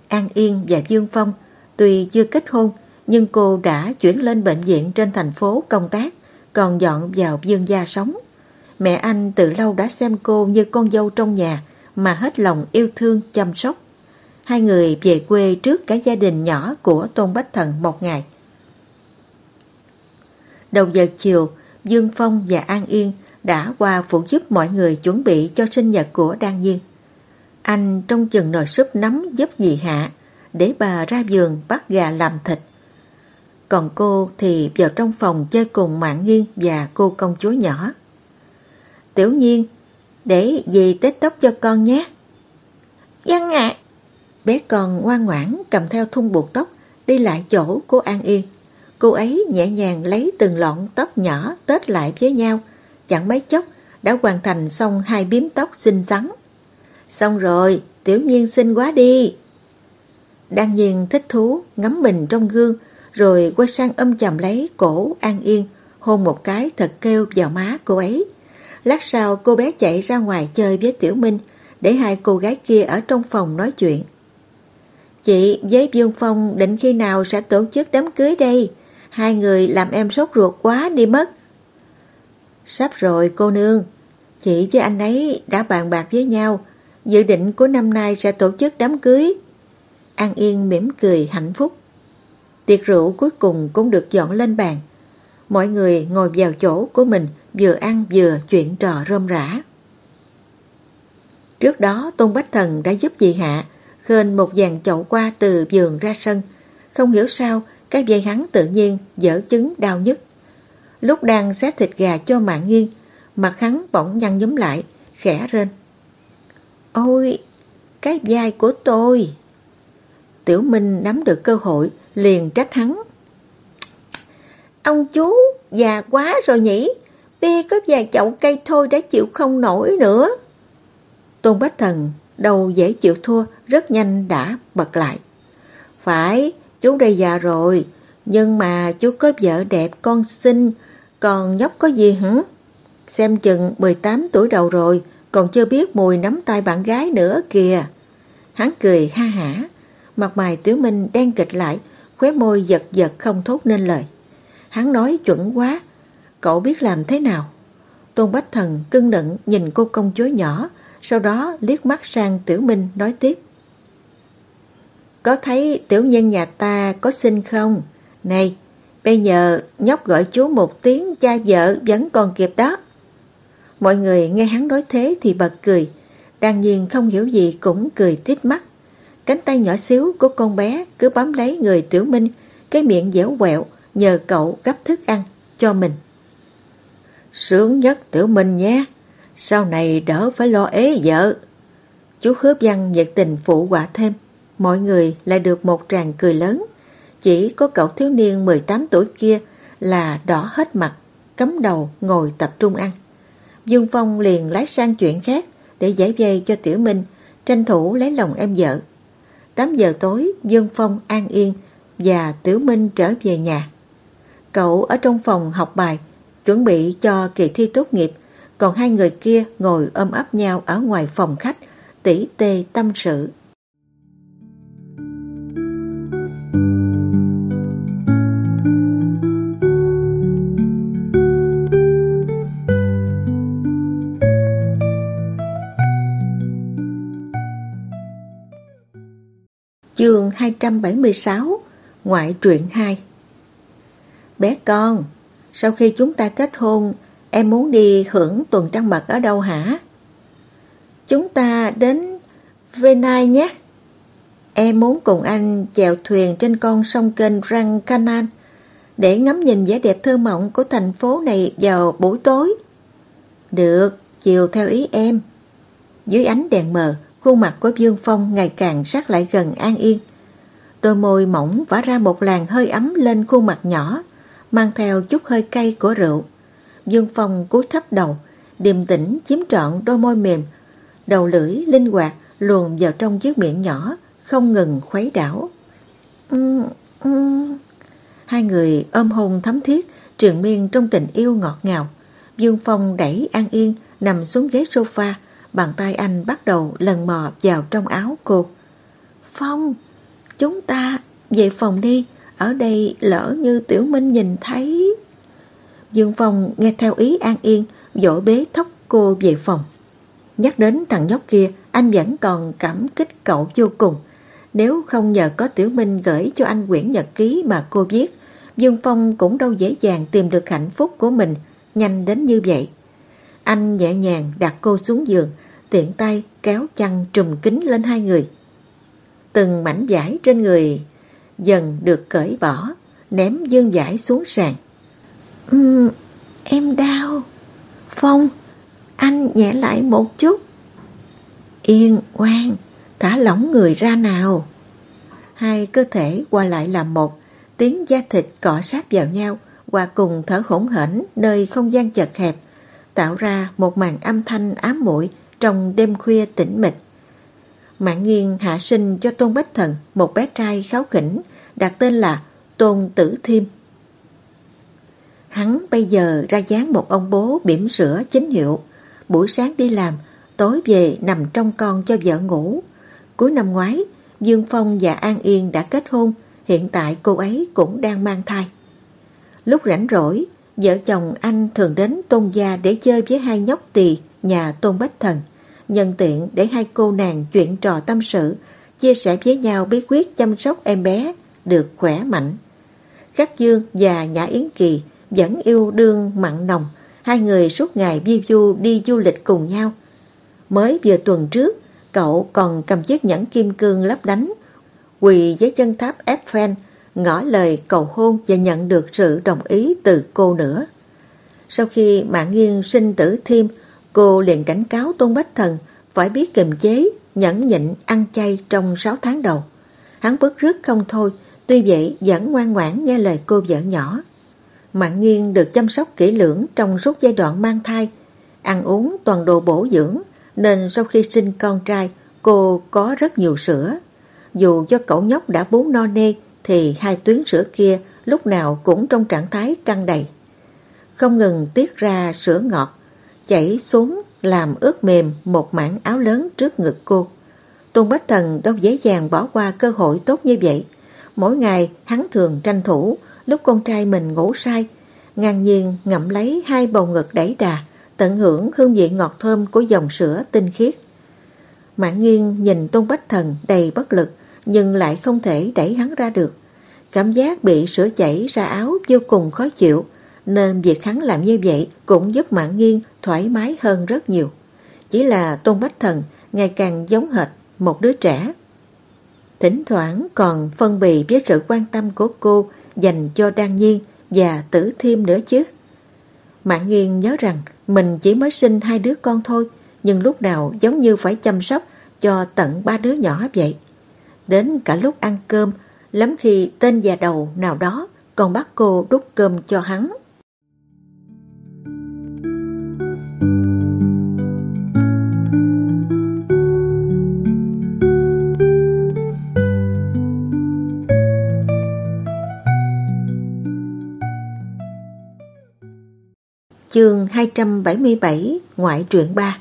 An Yên và Dương Phong tuy chưa kết hôn, nhưng cô đã chuyển lên bệnh viện trên thành phố công tác, còn dọn vào dương gia sống. Mẹ anh từ lâu đã xem cô như con dâu trong nhà mà hết lòng yêu thương chăm sóc. Hai người về quê trước cả gia đình nhỏ của Tôn Bách Thần một ngày. Đầu giờ chiều, Dương Phong và An Yên đã qua phụ giúp mọi người chuẩn bị cho sinh nhật của Đan Nhiên. Anh trong chừng nồi súp nấm giúp dì Hạ, để bà ra giường bắt gà làm thịt. Còn cô thì vào trong phòng chơi cùng Mạng Nghiên và cô công chúa nhỏ. Tiểu nhiên, để dì tết tóc cho con nhé. Dân vâng ạ. Bé con ngoan ngoãn cầm theo thun buộc tóc, đi lại chỗ cô An Yên. Cô ấy nhẹ nhàng lấy từng lọn tóc nhỏ tết lại với nhau, chẳng mấy chốc đã hoàn thành xong hai biếm tóc xinh xắn. Xong rồi, tiểu nhiên xinh quá đi. đang nhiên thích thú, ngắm mình trong gương, rồi quay sang âm chầm lấy cổ An Yên, hôn một cái thật kêu vào má cô ấy. Lát sau cô bé chạy ra ngoài chơi với Tiểu Minh, để hai cô gái kia ở trong phòng nói chuyện. Chị với Dương Phong định khi nào sẽ tổ chức đám cưới đây? Hai người làm em sốt ruột quá đi mất. Sắp rồi cô nương, chị với anh ấy đã bàn bạc với nhau, dự định của năm nay sẽ tổ chức đám cưới. An Yên mỉm cười hạnh phúc. Tiệc rượu cuối cùng cũng được dọn lên bàn. Mọi người ngồi vào chỗ của mình vừa ăn vừa chuyện trò rôm rã. Trước đó Tôn Bách Thần đã giúp dì Hạ khên một dàn chậu qua từ giường ra sân. Không hiểu sao cái dây hắn tự nhiên dở chứng đau nhất. Lúc đang xé thịt gà cho mạng nghiêng, mặt hắn bỗng nhăn nhúm lại, khẽ rên. Ôi, cái vai của tôi! Tiểu Minh nắm được cơ hội, liền trách hắn. Ông chú, già quá rồi nhỉ? Bê có vài chậu cây thôi đã chịu không nổi nữa. Tôn Bách Thần, đầu dễ chịu thua, rất nhanh đã bật lại. Phải, chú đây già rồi, nhưng mà chú có vợ đẹp con xinh, còn nhóc có gì hử? Xem chừng 18 tuổi đầu rồi, còn chưa biết mùi nắm tay bạn gái nữa kìa. Hắn cười ha hả, mặt mày Tiểu Minh đen kịch lại, khóe môi giật giật không thốt nên lời. Hắn nói chuẩn quá, cậu biết làm thế nào? Tôn Bách Thần cưng đựng nhìn cô công chúa nhỏ, sau đó liếc mắt sang Tiểu Minh nói tiếp. Có thấy tiểu nhân nhà ta có xin không? Này, bây giờ nhóc gọi chú một tiếng cha vợ vẫn còn kịp đó. Mọi người nghe hắn nói thế thì bật cười, đan nhiên không hiểu gì cũng cười tít mắt. Cánh tay nhỏ xíu của con bé cứ bám lấy người Tiểu Minh, cái miệng dẻo quẹo nhờ cậu gấp thức ăn cho mình. Sướng nhất Tiểu Minh nhé, sau này đỡ phải lo ế vợ. Chú khớp văn nhiệt tình phụ quả thêm, mọi người lại được một tràng cười lớn. Chỉ có cậu thiếu niên 18 tuổi kia là đỏ hết mặt, cấm đầu ngồi tập trung ăn. Dương Phong liền lái sang chuyện khác để giải vây cho Tiểu Minh, tranh thủ lấy lòng em vợ. 8 giờ tối, Dương Phong an yên và Tiểu Minh trở về nhà. Cậu ở trong phòng học bài, chuẩn bị cho kỳ thi tốt nghiệp, còn hai người kia ngồi ôm ấp nhau ở ngoài phòng khách, tỉ tê tâm sự. Chương 276 Ngoại truyện 2 Bé con, sau khi chúng ta kết hôn, em muốn đi hưởng tuần trăng mật ở đâu hả? Chúng ta đến Venai nhé. Em muốn cùng anh chèo thuyền trên con sông kênh Răng Canan để ngắm nhìn vẻ đẹp thơ mộng của thành phố này vào buổi tối. Được, chiều theo ý em. Dưới ánh đèn mờ, khuôn mặt của Dương Phong ngày càng sát lại gần An Yên. Đôi môi mỏng vả ra một làn hơi ấm lên khuôn mặt nhỏ, mang theo chút hơi cay của rượu. Dương Phong cúi thấp đầu, điềm tĩnh chiếm trọn đôi môi mềm, đầu lưỡi linh hoạt luồn vào trong chiếc miệng nhỏ, không ngừng khuấy đảo. Hai người ôm hôn thấm thiết, truyền miên trong tình yêu ngọt ngào. Dương Phong đẩy An Yên nằm xuống ghế sofa, bàn tay anh bắt đầu lần mò vào trong áo cô. Phong, chúng ta về phòng đi, ở đây lỡ như Tiểu Minh nhìn thấy. Dương Phong nghe theo ý An Yên, dỗ bế thóc cô về phòng. Nhắc đến thằng nhóc kia, anh vẫn còn cảm kích cậu vô cùng. Nếu không nhờ có Tiểu Minh gửi cho anh quyển nhật ký mà cô viết, Dương Phong cũng đâu dễ dàng tìm được hạnh phúc của mình nhanh đến như vậy. Anh nhẹ nhàng đặt cô xuống giường, tiện tay kéo chăn trùm kính lên hai người. Từng mảnh vải trên người dần được cởi bỏ, ném dương vải xuống sàn. Uhm, em đau. Phong, anh nhẹ lại một chút. Yên, ngoan, thả lỏng người ra nào. Hai cơ thể qua lại làm một, tiếng da thịt cọ sát vào nhau, và cùng thở hỗn hển nơi không gian chật hẹp, tạo ra một màn âm thanh ám muội trong đêm khuya tĩnh mịch. Mạng nghiêng hạ sinh cho Tôn Bách Thần một bé trai kháo khỉnh, đặt tên là Tôn Tử Thiêm. Hắn bây giờ ra dáng một ông bố bỉm sữa chính hiệu, buổi sáng đi làm, tối về nằm trong con cho vợ ngủ. Cuối năm ngoái, Dương Phong và An Yên đã kết hôn, hiện tại cô ấy cũng đang mang thai. Lúc rảnh rỗi, vợ chồng anh thường đến tôn gia để chơi với hai nhóc tỳ nhà tôn bách thần, nhân tiện để hai cô nàng chuyện trò tâm sự, chia sẻ với nhau bí quyết chăm sóc em bé được khỏe mạnh. Khắc Dương và Nhã Yến Kỳ vẫn yêu đương mặn nồng, hai người suốt ngày vi du đi du lịch cùng nhau. Mới vừa tuần trước, cậu còn cầm chiếc nhẫn kim cương lấp đánh, quỳ với chân tháp Eiffel, ngỏ lời cầu hôn và nhận được sự đồng ý từ cô nữa. Sau khi mạng nghiêng sinh tử thêm, cô liền cảnh cáo Tôn Bách Thần phải biết kiềm chế, nhẫn nhịn, ăn chay trong 6 tháng đầu. Hắn bức rứt không thôi, tuy vậy vẫn ngoan ngoãn nghe lời cô vợ nhỏ. Mạng nghiêng được chăm sóc kỹ lưỡng trong suốt giai đoạn mang thai, ăn uống toàn đồ bổ dưỡng, nên sau khi sinh con trai, cô có rất nhiều sữa. Dù cho cậu nhóc đã bú no nê, thì hai tuyến sữa kia lúc nào cũng trong trạng thái căng đầy. Không ngừng tiết ra sữa ngọt, chảy xuống làm ướt mềm một mảng áo lớn trước ngực cô. Tôn Bách Thần đâu dễ dàng bỏ qua cơ hội tốt như vậy. Mỗi ngày hắn thường tranh thủ lúc con trai mình ngủ say, ngang nhiên ngậm lấy hai bầu ngực đẩy đà, tận hưởng hương vị ngọt thơm của dòng sữa tinh khiết. Mạng nghiêng nhìn Tôn Bách Thần đầy bất lực, nhưng lại không thể đẩy hắn ra được. Cảm giác bị sữa chảy ra áo vô cùng khó chịu, nên việc hắn làm như vậy cũng giúp Mạng Nghiên thoải mái hơn rất nhiều. Chỉ là Tôn Bách Thần ngày càng giống hệt một đứa trẻ. Thỉnh thoảng còn phân bì với sự quan tâm của cô dành cho Đan Nhiên và Tử Thiêm nữa chứ. Mạng Nghiên nhớ rằng mình chỉ mới sinh hai đứa con thôi, nhưng lúc nào giống như phải chăm sóc cho tận ba đứa nhỏ vậy. Đến cả lúc ăn cơm, lắm khi tên già đầu nào đó còn bắt cô đút cơm cho hắn. Chương 277 Ngoại truyện 3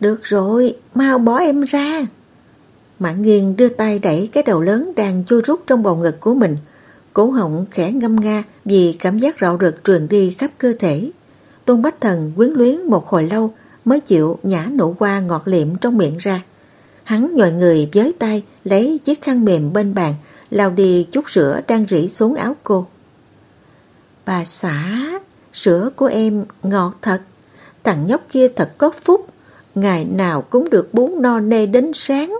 Được rồi, mau bỏ em ra. Mạng nghiêng đưa tay đẩy cái đầu lớn đang chui rút trong bầu ngực của mình. Cổ họng khẽ ngâm nga vì cảm giác rạo rực truyền đi khắp cơ thể. Tôn Bách Thần quyến luyến một hồi lâu mới chịu nhả nụ hoa ngọt liệm trong miệng ra. Hắn nhòi người với tay lấy chiếc khăn mềm bên bàn lao đi chút sữa đang rỉ xuống áo cô. Bà xã, sữa của em ngọt thật. Thằng nhóc kia thật có phúc. ngày nào cũng được bún no nê đến sáng.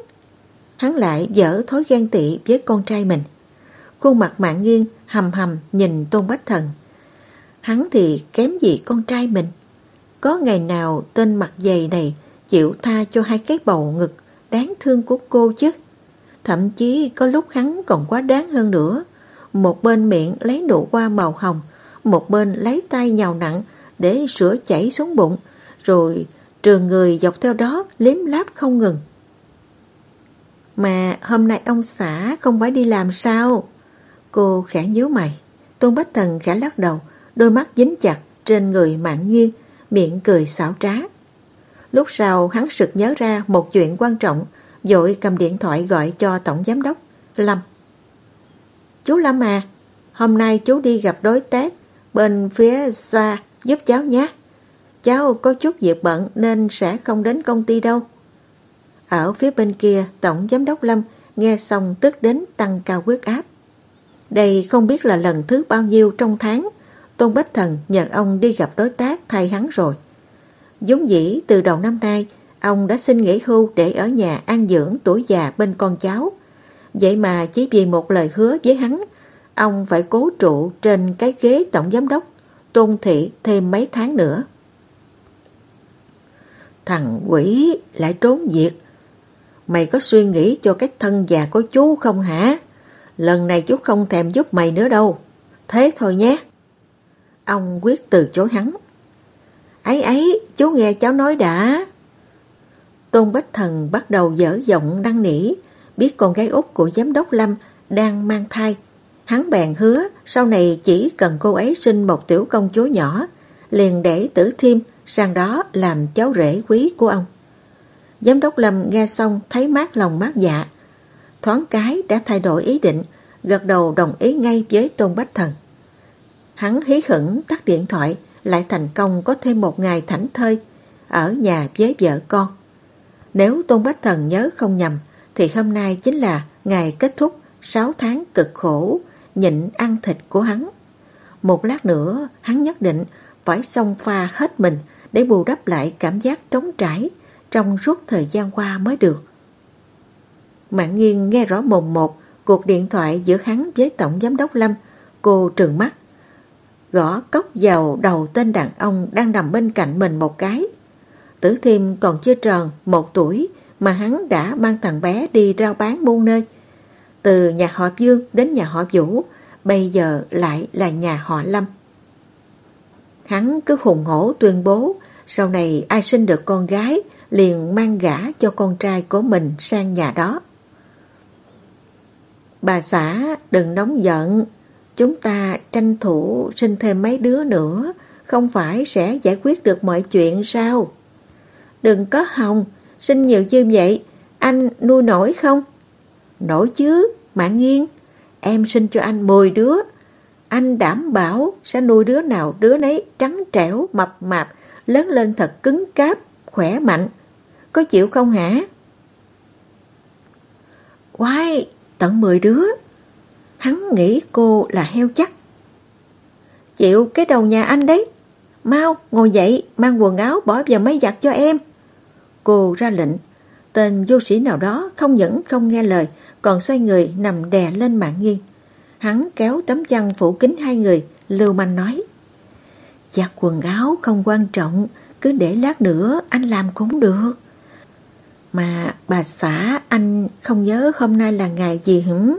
Hắn lại dở thói ghen tị với con trai mình. Khuôn mặt mạng nghiêng hầm hầm nhìn Tôn Bách Thần. Hắn thì kém gì con trai mình. Có ngày nào tên mặt dày này chịu tha cho hai cái bầu ngực đáng thương của cô chứ. Thậm chí có lúc hắn còn quá đáng hơn nữa. Một bên miệng lấy nụ hoa màu hồng, một bên lấy tay nhào nặng để sữa chảy xuống bụng, rồi trường người dọc theo đó liếm láp không ngừng. Mà hôm nay ông xã không phải đi làm sao? Cô khẽ nhíu mày. Tôn Bách Thần khẽ lắc đầu, đôi mắt dính chặt trên người mạng nghiêng, miệng cười xảo trá. Lúc sau hắn sực nhớ ra một chuyện quan trọng, dội cầm điện thoại gọi cho Tổng Giám đốc, Lâm. Chú Lâm à, hôm nay chú đi gặp đối tác bên phía xa giúp cháu nhé. Cháu có chút việc bận nên sẽ không đến công ty đâu. Ở phía bên kia, Tổng Giám đốc Lâm nghe xong tức đến tăng cao huyết áp. Đây không biết là lần thứ bao nhiêu trong tháng Tôn Bách Thần nhận ông đi gặp đối tác thay hắn rồi. Giống dĩ từ đầu năm nay ông đã xin nghỉ hưu để ở nhà an dưỡng tuổi già bên con cháu. Vậy mà chỉ vì một lời hứa với hắn ông phải cố trụ trên cái ghế tổng giám đốc tôn thị thêm mấy tháng nữa. Thằng quỷ lại trốn việc. Mày có suy nghĩ cho cái thân già của chú không hả? Lần này chú không thèm giúp mày nữa đâu. Thế thôi nhé. Ông quyết từ chối hắn. Ấy ấy, chú nghe cháu nói đã. Tôn Bách Thần bắt đầu dở giọng năn nỉ, biết con gái út của giám đốc Lâm đang mang thai. Hắn bèn hứa sau này chỉ cần cô ấy sinh một tiểu công chúa nhỏ, liền để tử thiêm sang đó làm cháu rể quý của ông. Giám đốc Lâm nghe xong thấy mát lòng mát dạ. Thoáng cái đã thay đổi ý định, gật đầu đồng ý ngay với Tôn Bách Thần. Hắn hí khẩn tắt điện thoại, lại thành công có thêm một ngày thảnh thơi ở nhà với vợ con. Nếu Tôn Bách Thần nhớ không nhầm, thì hôm nay chính là ngày kết thúc 6 tháng cực khổ, nhịn ăn thịt của hắn. Một lát nữa, hắn nhất định phải xông pha hết mình để bù đắp lại cảm giác trống trải trong suốt thời gian qua mới được. Mạng nghiêng nghe rõ mồm một cuộc điện thoại giữa hắn với Tổng Giám đốc Lâm. Cô trừng mắt, gõ cốc vào đầu tên đàn ông đang nằm bên cạnh mình một cái. Tử Thiêm còn chưa tròn một tuổi mà hắn đã mang thằng bé đi rao bán buôn nơi. Từ nhà họ Dương đến nhà họ Vũ, bây giờ lại là nhà họ Lâm. Hắn cứ hùng hổ tuyên bố sau này ai sinh được con gái liền mang gả cho con trai của mình sang nhà đó. Bà xã đừng nóng giận, chúng ta tranh thủ sinh thêm mấy đứa nữa, không phải sẽ giải quyết được mọi chuyện sao? Đừng có hồng, sinh nhiều như vậy, anh nuôi nổi không? Nổi chứ, mạng Nghiên, em sinh cho anh 10 đứa. Anh đảm bảo sẽ nuôi đứa nào đứa nấy trắng trẻo, mập mạp, lớn lên thật cứng cáp, khỏe mạnh. Có chịu không hả? Quái, tận 10 đứa. Hắn nghĩ cô là heo chắc. Chịu cái đầu nhà anh đấy. Mau, ngồi dậy, mang quần áo bỏ vào máy giặt cho em. Cô ra lệnh. Tên vô sĩ nào đó không những không nghe lời, còn xoay người nằm đè lên mạng nghiêng. Hắn kéo tấm chăn phủ kính hai người, lưu manh nói. Giặt quần áo không quan trọng, cứ để lát nữa anh làm cũng được. Mà bà xã anh không nhớ hôm nay là ngày gì hứng?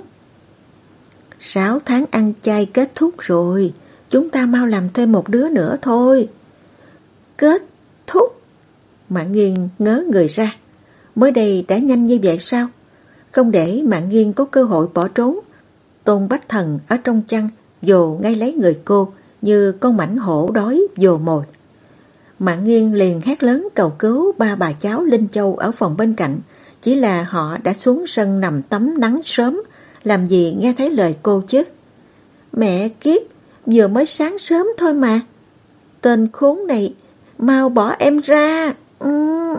Sáu tháng ăn chay kết thúc rồi, chúng ta mau làm thêm một đứa nữa thôi. Kết thúc? Mạng nghiêng ngớ người ra. Mới đây đã nhanh như vậy sao? Không để mạng nghiên có cơ hội bỏ trốn. Tôn Bách Thần ở trong chăn dồ ngay lấy người cô như con mảnh hổ đói dồ mồi. Mạng nghiên liền hét lớn cầu cứu ba bà cháu Linh Châu ở phòng bên cạnh. Chỉ là họ đã xuống sân nằm tắm nắng sớm, làm gì nghe thấy lời cô chứ. Mẹ kiếp, vừa mới sáng sớm thôi mà. Tên khốn này, mau bỏ em ra. Uhm.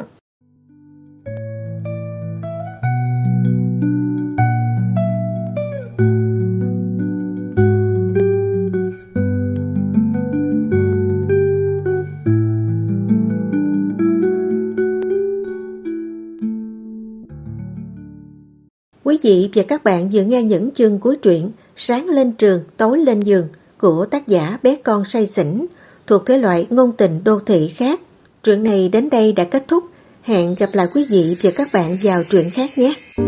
Vị và các bạn vừa nghe những chương cuối truyện Sáng lên trường, tối lên giường của tác giả bé con say xỉn thuộc thể loại ngôn tình đô thị khác. Truyện này đến đây đã kết thúc. Hẹn gặp lại quý vị và các bạn vào truyện khác nhé. So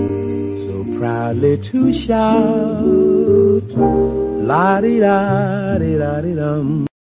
proudly to shout, la di da di da di dum.